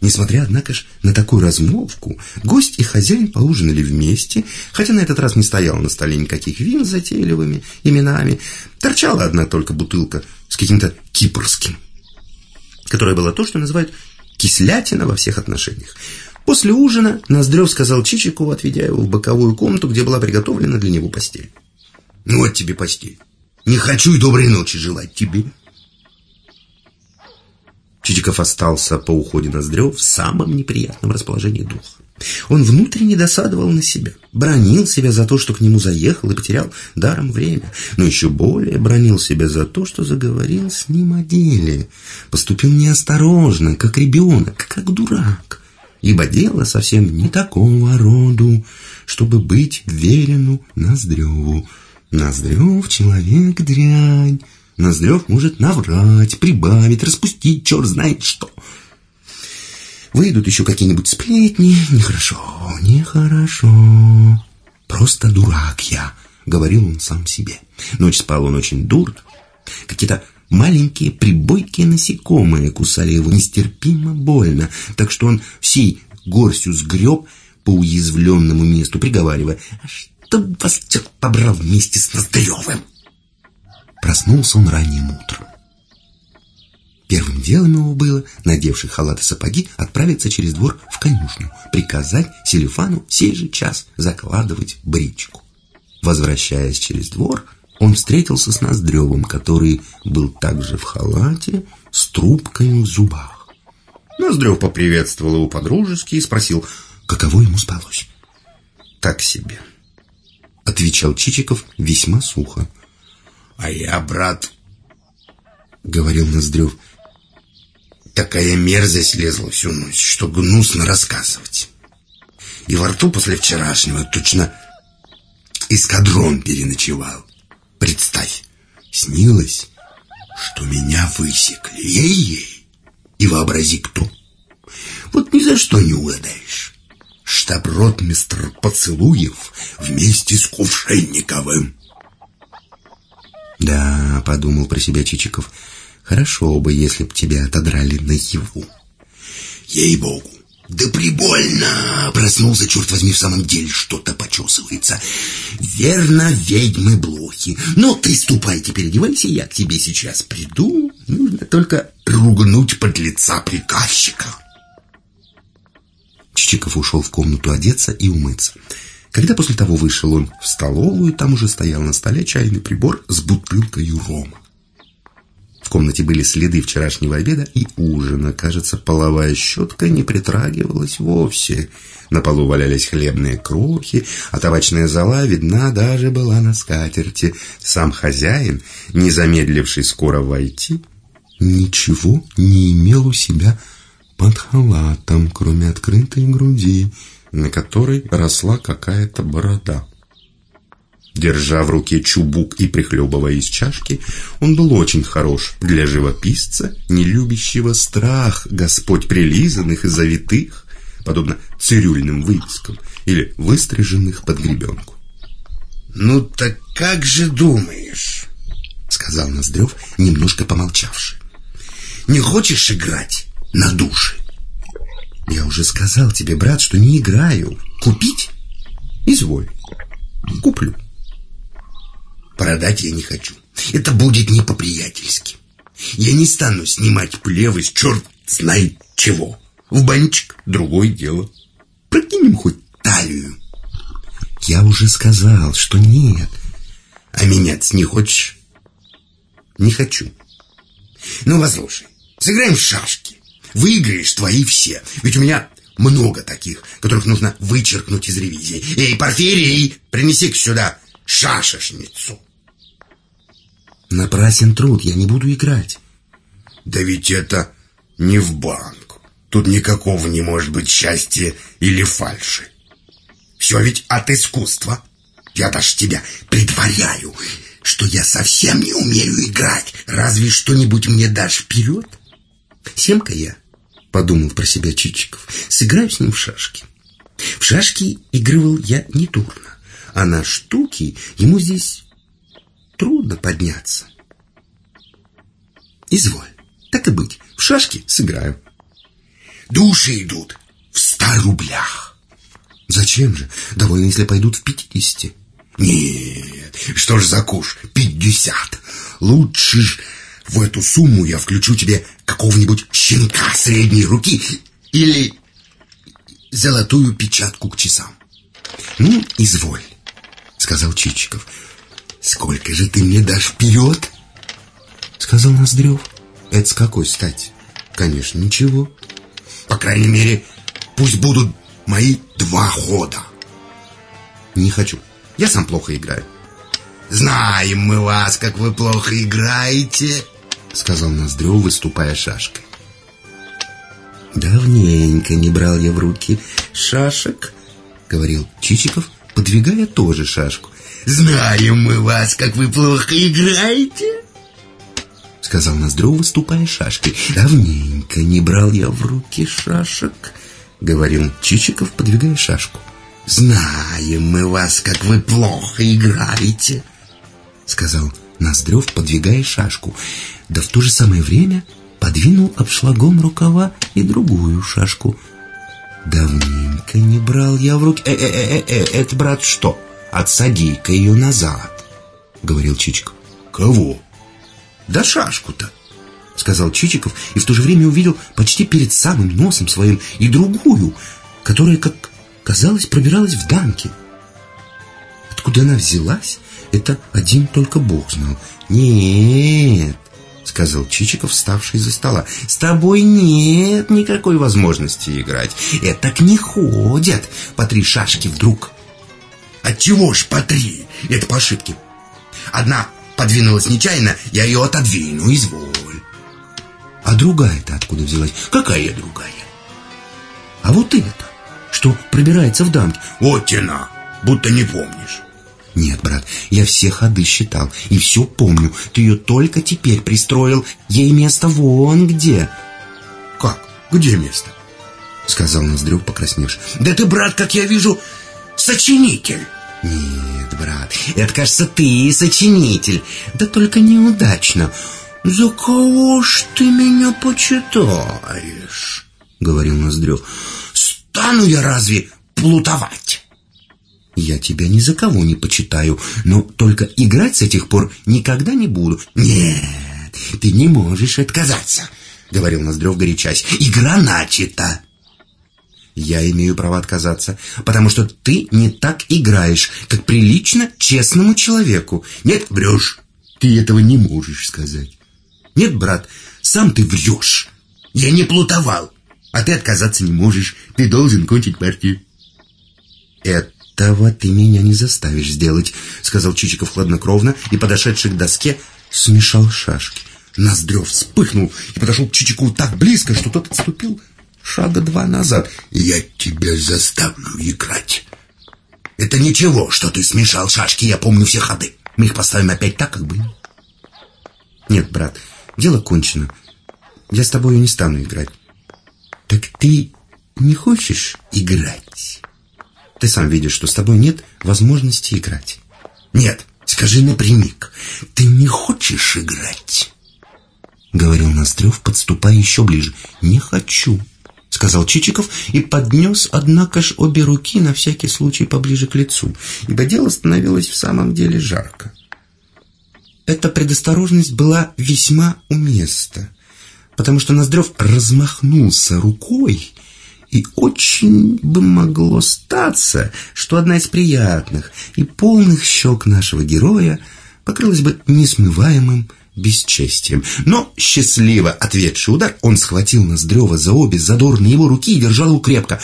Несмотря, однако ж, на такую размолвку, гость и хозяин поужинали вместе, хотя на этот раз не стояло на столе никаких вин с затейливыми именами. Торчала одна только бутылка с каким-то кипрским, которая была то, что называют кислятина во всех отношениях. После ужина Ноздрев сказал Чичикову, отведя его в боковую комнату, где была приготовлена для него постель. «Ну вот тебе постель. Не хочу и доброй ночи желать тебе». Чичиков остался по уходе Ноздрев в самом неприятном расположении духа. Он внутренне досадовал на себя, бронил себя за то, что к нему заехал и потерял даром время, но еще более бронил себя за то, что заговорил с ним о деле, поступил неосторожно, как ребенок, как дурак, ибо дело совсем не такого роду, чтобы быть верену Ноздреву. Ноздрев человек дрянь, Ноздрев может наврать, прибавить, распустить, черт знает что. Выйдут еще какие-нибудь сплетни. Нехорошо, нехорошо. Просто дурак я, говорил он сам себе. Ночь спал он очень дурно. Какие-то маленькие прибойкие насекомые кусали его нестерпимо больно, так что он всей горстью сгреб по уязвленному месту, приговаривая, «А чтоб вас черт побрал вместе с Ноздревым. Проснулся он ранним утром. Первым делом его было, надевший халат и сапоги, отправиться через двор в конюшню, приказать Селифану сей же час закладывать бричку. Возвращаясь через двор, он встретился с Ноздревым, который был также в халате с трубкой в зубах. Ноздрев поприветствовал его по-дружески и спросил, каково ему спалось. «Так себе», — отвечал Чичиков весьма сухо. А я, брат, говорил Ноздрев, такая мерзость лезла всю ночь, что гнусно рассказывать. И во рту после вчерашнего точно эскадрон переночевал. Представь, снилось, что меня высекли. Ей-ей. И вообрази, кто. Вот ни за что не угадаешь. Штаб-ротмистр Поцелуев вместе с Кувшенниковым. «Да», — подумал про себя Чичиков, — «хорошо бы, если б тебя отодрали наяву». «Ей-богу, да прибольно!» Проснулся, черт возьми, в самом деле что-то почесывается. «Верно, ведьмы блохи. Ну, ты ступай теперь, одевайся, я к тебе сейчас приду. Нужно только ругнуть под лица приказчика». Чичиков ушел в комнату одеться и умыться. Когда после того вышел он в столовую, там уже стоял на столе чайный прибор с бутылкой рома. В комнате были следы вчерашнего обеда и ужина. Кажется, половая щетка не притрагивалась вовсе. На полу валялись хлебные крохи, а табачная зола видна даже была на скатерти. Сам хозяин, не замедливший скоро войти, ничего не имел у себя под халатом, кроме открытой груди, на которой росла какая-то борода. Держа в руке чубук и прихлебывая из чашки, он был очень хорош для живописца, не любящего страх Господь прилизанных и завитых, подобно цирюльным вывескам или выстриженных под гребенку. «Ну так как же думаешь?» — сказал Ноздрев, немножко помолчавший. «Не хочешь играть на душе?» Я уже сказал тебе, брат, что не играю. Купить? Изволь. Куплю. Продать я не хочу. Это будет не по-приятельски. Я не стану снимать плевы с черт знает чего. В банчик другое дело. Прокинем хоть талию. Я уже сказал, что нет. А меняться не хочешь? Не хочу. Ну, послушай, сыграем в шашки. Выиграешь твои все. Ведь у меня много таких, которых нужно вычеркнуть из ревизии. Эй, Порфирий, принеси-ка сюда шашечницу. Напрасен труд, я не буду играть. Да ведь это не в банк. Тут никакого не может быть счастья или фальши. Все ведь от искусства. Я даже тебя предваряю, что я совсем не умею играть. Разве что-нибудь мне дашь вперед? Семка я, подумал про себя Чичиков, сыграю с ним в шашки. В шашки игрывал я не дурно, а на штуки ему здесь трудно подняться. Изволь, так и быть, в шашки сыграю. Души идут в ста рублях. Зачем же? Довольно, если пойдут в пятидесяти. Нет, что ж за куш? Пятьдесят. Лучше ж в эту сумму я включу тебе какого-нибудь щенка средней руки или золотую печатку к часам. Ну, изволь, сказал Чичиков. Сколько же ты мне дашь вперед? Сказал Ноздрев. Это с какой стати? Конечно, ничего. По крайней мере, пусть будут мои два хода. Не хочу. Я сам плохо играю. Знаем мы вас, как вы плохо играете, сказал Ноздрев, выступая шашкой. Давненько не брал я в руки шашек, говорил Чичиков, подвигая тоже шашку. Знаем мы вас, как вы плохо играете, сказал Ноздрев, выступая шашкой. Давненько не брал я в руки шашек, говорил Чичиков, подвигая шашку. «Знаем мы вас, как вы плохо играете», — сказал Ноздрев, подвигая шашку. Да в то же самое время подвинул обшлагом рукава и другую шашку. «Давненько не брал я в руки...» «Э-э-э-э, это, брат, что? Отсади-ка ее назад», — говорил Чичиков. «Кого?» «Да шашку-то», — сказал Чичиков, и в то же время увидел почти перед самым носом своим и другую, которая, как казалось, пробиралась в дамке. Откуда она взялась, это один только Бог знал. «Нет», — сказал Чичиков, вставший из-за стола, «с тобой нет никакой возможности играть. Это так не ходят по три шашки вдруг». «Отчего ж по три? Это по ошибке. Одна подвинулась нечаянно, я ее отодвину, изволь». «А другая-то откуда взялась? Какая другая?» «А вот это, что пробирается в дамке». «Вот тена, будто не помнишь». Нет, брат, я все ходы считал и все помню. Ты ее только теперь пристроил. Ей место вон где. Как? Где место? Сказал Ноздрев, покрасневший. Да ты, брат, как я вижу, сочинитель. Нет, брат, это, кажется, ты сочинитель. Да только неудачно. За кого ж ты меня почитаешь? Говорил Ноздрев. Стану я разве плутовать? Я тебя ни за кого не почитаю, но только играть с этих пор никогда не буду. Нет, ты не можешь отказаться, говорил Ноздрев горячась. Игра начата. Я имею право отказаться, потому что ты не так играешь, как прилично честному человеку. Нет, врешь. Ты этого не можешь сказать. Нет, брат, сам ты врешь. Я не плутовал, а ты отказаться не можешь. Ты должен кончить партию. Это «Этого ты меня не заставишь сделать», — сказал Чичиков хладнокровно и, подошедший к доске, смешал шашки. Ноздрев вспыхнул и подошел к Чичикову так близко, что тот отступил шага два назад. «Я тебя заставлю играть. Это ничего, что ты смешал шашки, я помню все ходы. Мы их поставим опять так, как были». «Нет, брат, дело кончено. Я с тобой не стану играть». «Так ты не хочешь играть?» Ты сам видишь, что с тобой нет возможности играть. Нет, скажи напрямик, ты не хочешь играть? Говорил Ноздрев, подступая еще ближе. Не хочу, сказал Чичиков и поднес, однако ж, обе руки на всякий случай поближе к лицу, ибо дело становилось в самом деле жарко. Эта предосторожность была весьма уместна, потому что Ноздрев размахнулся рукой и очень бы могло статься, что одна из приятных и полных щек нашего героя покрылась бы несмываемым бесчестием. Но, счастливо ответший удар, он схватил Ноздрева за обе задорные его руки и держал его крепко.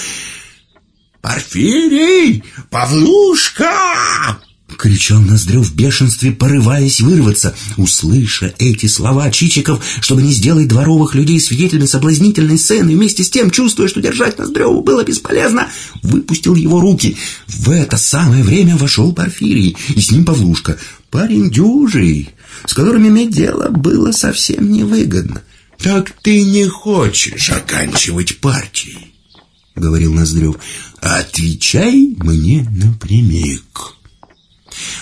«Порфирий! Павлушка!» — кричал Ноздрев в бешенстве, порываясь вырваться. Услыша эти слова Чичиков, чтобы не сделать дворовых людей свидетелями соблазнительной сцены, вместе с тем, чувствуя, что держать Ноздреву было бесполезно, выпустил его руки. В это самое время вошел Порфирий, и с ним Павлушка. Парень дюжий, с которым иметь дело было совсем невыгодно. «Так ты не хочешь оканчивать партии?» — говорил Ноздрев. «Отвечай мне напрямик».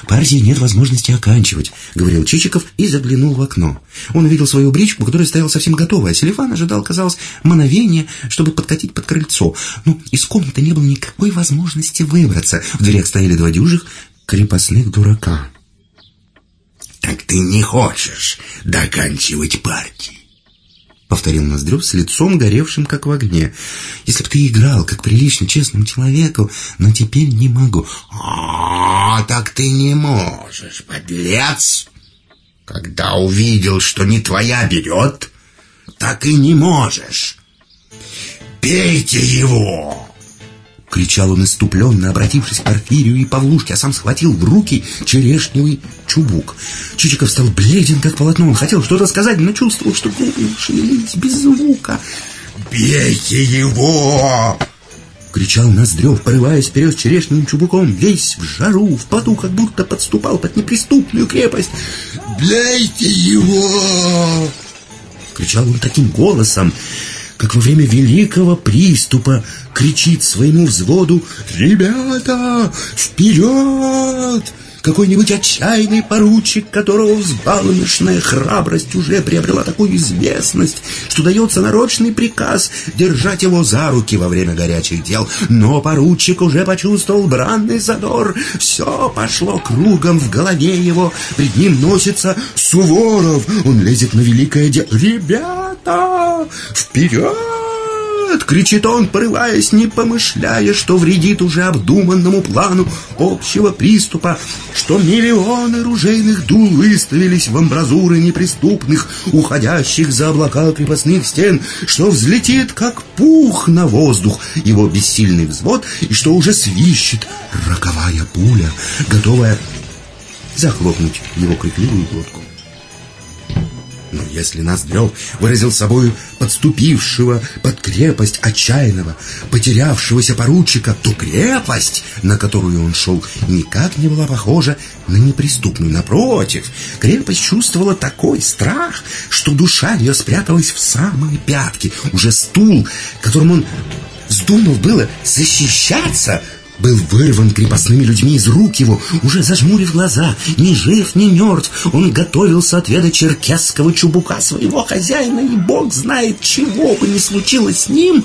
«Партии нет возможности оканчивать», — говорил Чичиков и заглянул в окно. Он увидел свою бричку, которая стояла совсем готовая, а Селифан ожидал, казалось, мановения, чтобы подкатить под крыльцо. Но из комнаты не было никакой возможности выбраться. В дверях стояли два дюжих крепостных дурака. «Так ты не хочешь доканчивать партии?» Повторил Ноздрев с лицом, горевшим, как в огне. «Если бы ты играл, как прилично честному человеку, но теперь не могу». «А, так ты не можешь, подлец! Когда увидел, что не твоя берет, так и не можешь. Пейте его!» Кричал он иступленно, обратившись к Порфирию и Павлушке, а сам схватил в руки черешневый чубук. Чичиков стал бледен, как полотно. Он хотел что-то сказать, но чувствовал, что губы шевелились без звука. «Бейте его!» Кричал Ноздрев, порываясь вперед с черешневым чубуком, весь в жару, в поту, как будто подступал под неприступную крепость. «Бейте его!» Кричал он таким голосом, как во время великого приступа кричит своему взводу «Ребята, вперед!» Какой-нибудь отчаянный поручик, которого взбалмошная храбрость уже приобрела такую известность, что дается нарочный приказ держать его за руки во время горячих дел. Но поручик уже почувствовал бранный задор. Все пошло кругом в голове его. Пред ним носится Суворов. Он лезет на великое дело. «Ребята, вперед!» «Нет!» — кричит он, порываясь, не помышляя, что вредит уже обдуманному плану общего приступа, что миллионы ружейных дул выставились в амбразуры неприступных, уходящих за облака крепостных стен, что взлетит, как пух на воздух, его бессильный взвод, и что уже свищет роковая пуля, готовая захлопнуть его крикливую глотку. Но если Ноздрев выразил собою подступившего под крепость отчаянного, потерявшегося поручика, то крепость, на которую он шел, никак не была похожа на неприступную. Напротив, крепость чувствовала такой страх, что душа ее спряталась в самые пятки. Уже стул, которым он вздумал было защищаться, был вырван крепостными людьми из рук его, уже зажмурив глаза, ни жив, ни мертв. Он готовился отведать черкесского чубука своего хозяина, и бог знает, чего бы ни случилось с ним.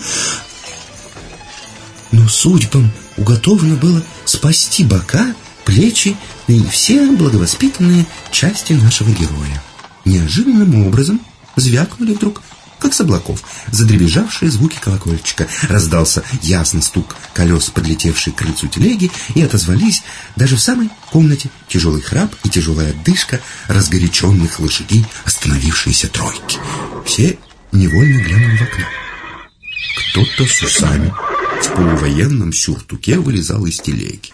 Но судьбам уготовано было спасти бока, плечи и все благовоспитанные части нашего героя. Неожиданным образом звякнули вдруг как с облаков, задребежавшие звуки колокольчика. Раздался ясный стук колес, подлетевшей к крыльцу телеги, и отозвались даже в самой комнате тяжелый храп и тяжелая отдышка разгоряченных лошадей остановившиеся тройки. Все невольно глянули в окно. Кто-то с усами в полувоенном сюртуке вылезал из телеги.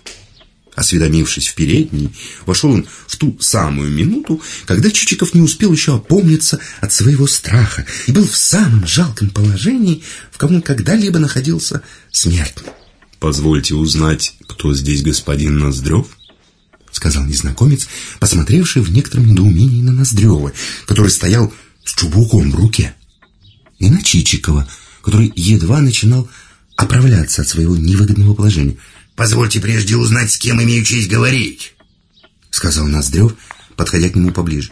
Осведомившись в передней, вошел он в ту самую минуту, когда Чичиков не успел еще опомниться от своего страха и был в самом жалком положении, в каком когда-либо находился смертный. «Позвольте узнать, кто здесь господин Ноздрев?» сказал незнакомец, посмотревший в некотором недоумении на Ноздрева, который стоял с чубуком в руке, и на Чичикова, который едва начинал оправляться от своего невыгодного положения – Позвольте прежде узнать, с кем имею честь говорить, сказал Ноздрев, подходя к нему поближе.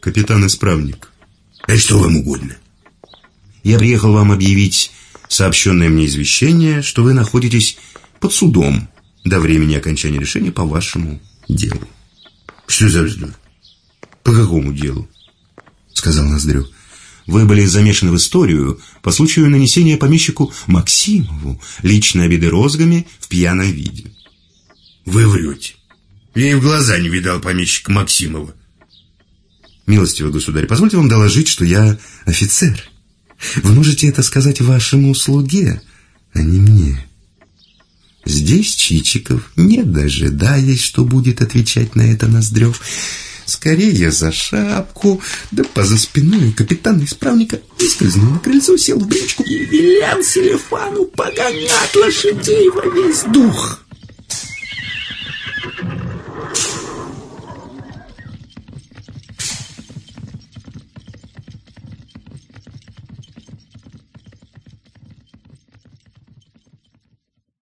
Капитан-исправник. Да что вам угодно? Я приехал вам объявить сообщенное мне извещение, что вы находитесь под судом до времени окончания решения по вашему делу. Что за вздор? По какому делу? Сказал Ноздрев. Вы были замешаны в историю по случаю нанесения помещику Максимову личной обиды розгами в пьяном виде. Вы врете. Я и в глаза не видал помещика Максимова. Милостивый государь, позвольте вам доложить, что я офицер. Вы можете это сказать вашему слуге, а не мне. Здесь Чичиков, не дожидаясь, что будет отвечать на это Ноздрев, Скорее за шапку, да поза спиной капитана исправника выскользнул на крыльцо, сел в бричку и велел Селефану погонять лошадей во весь дух.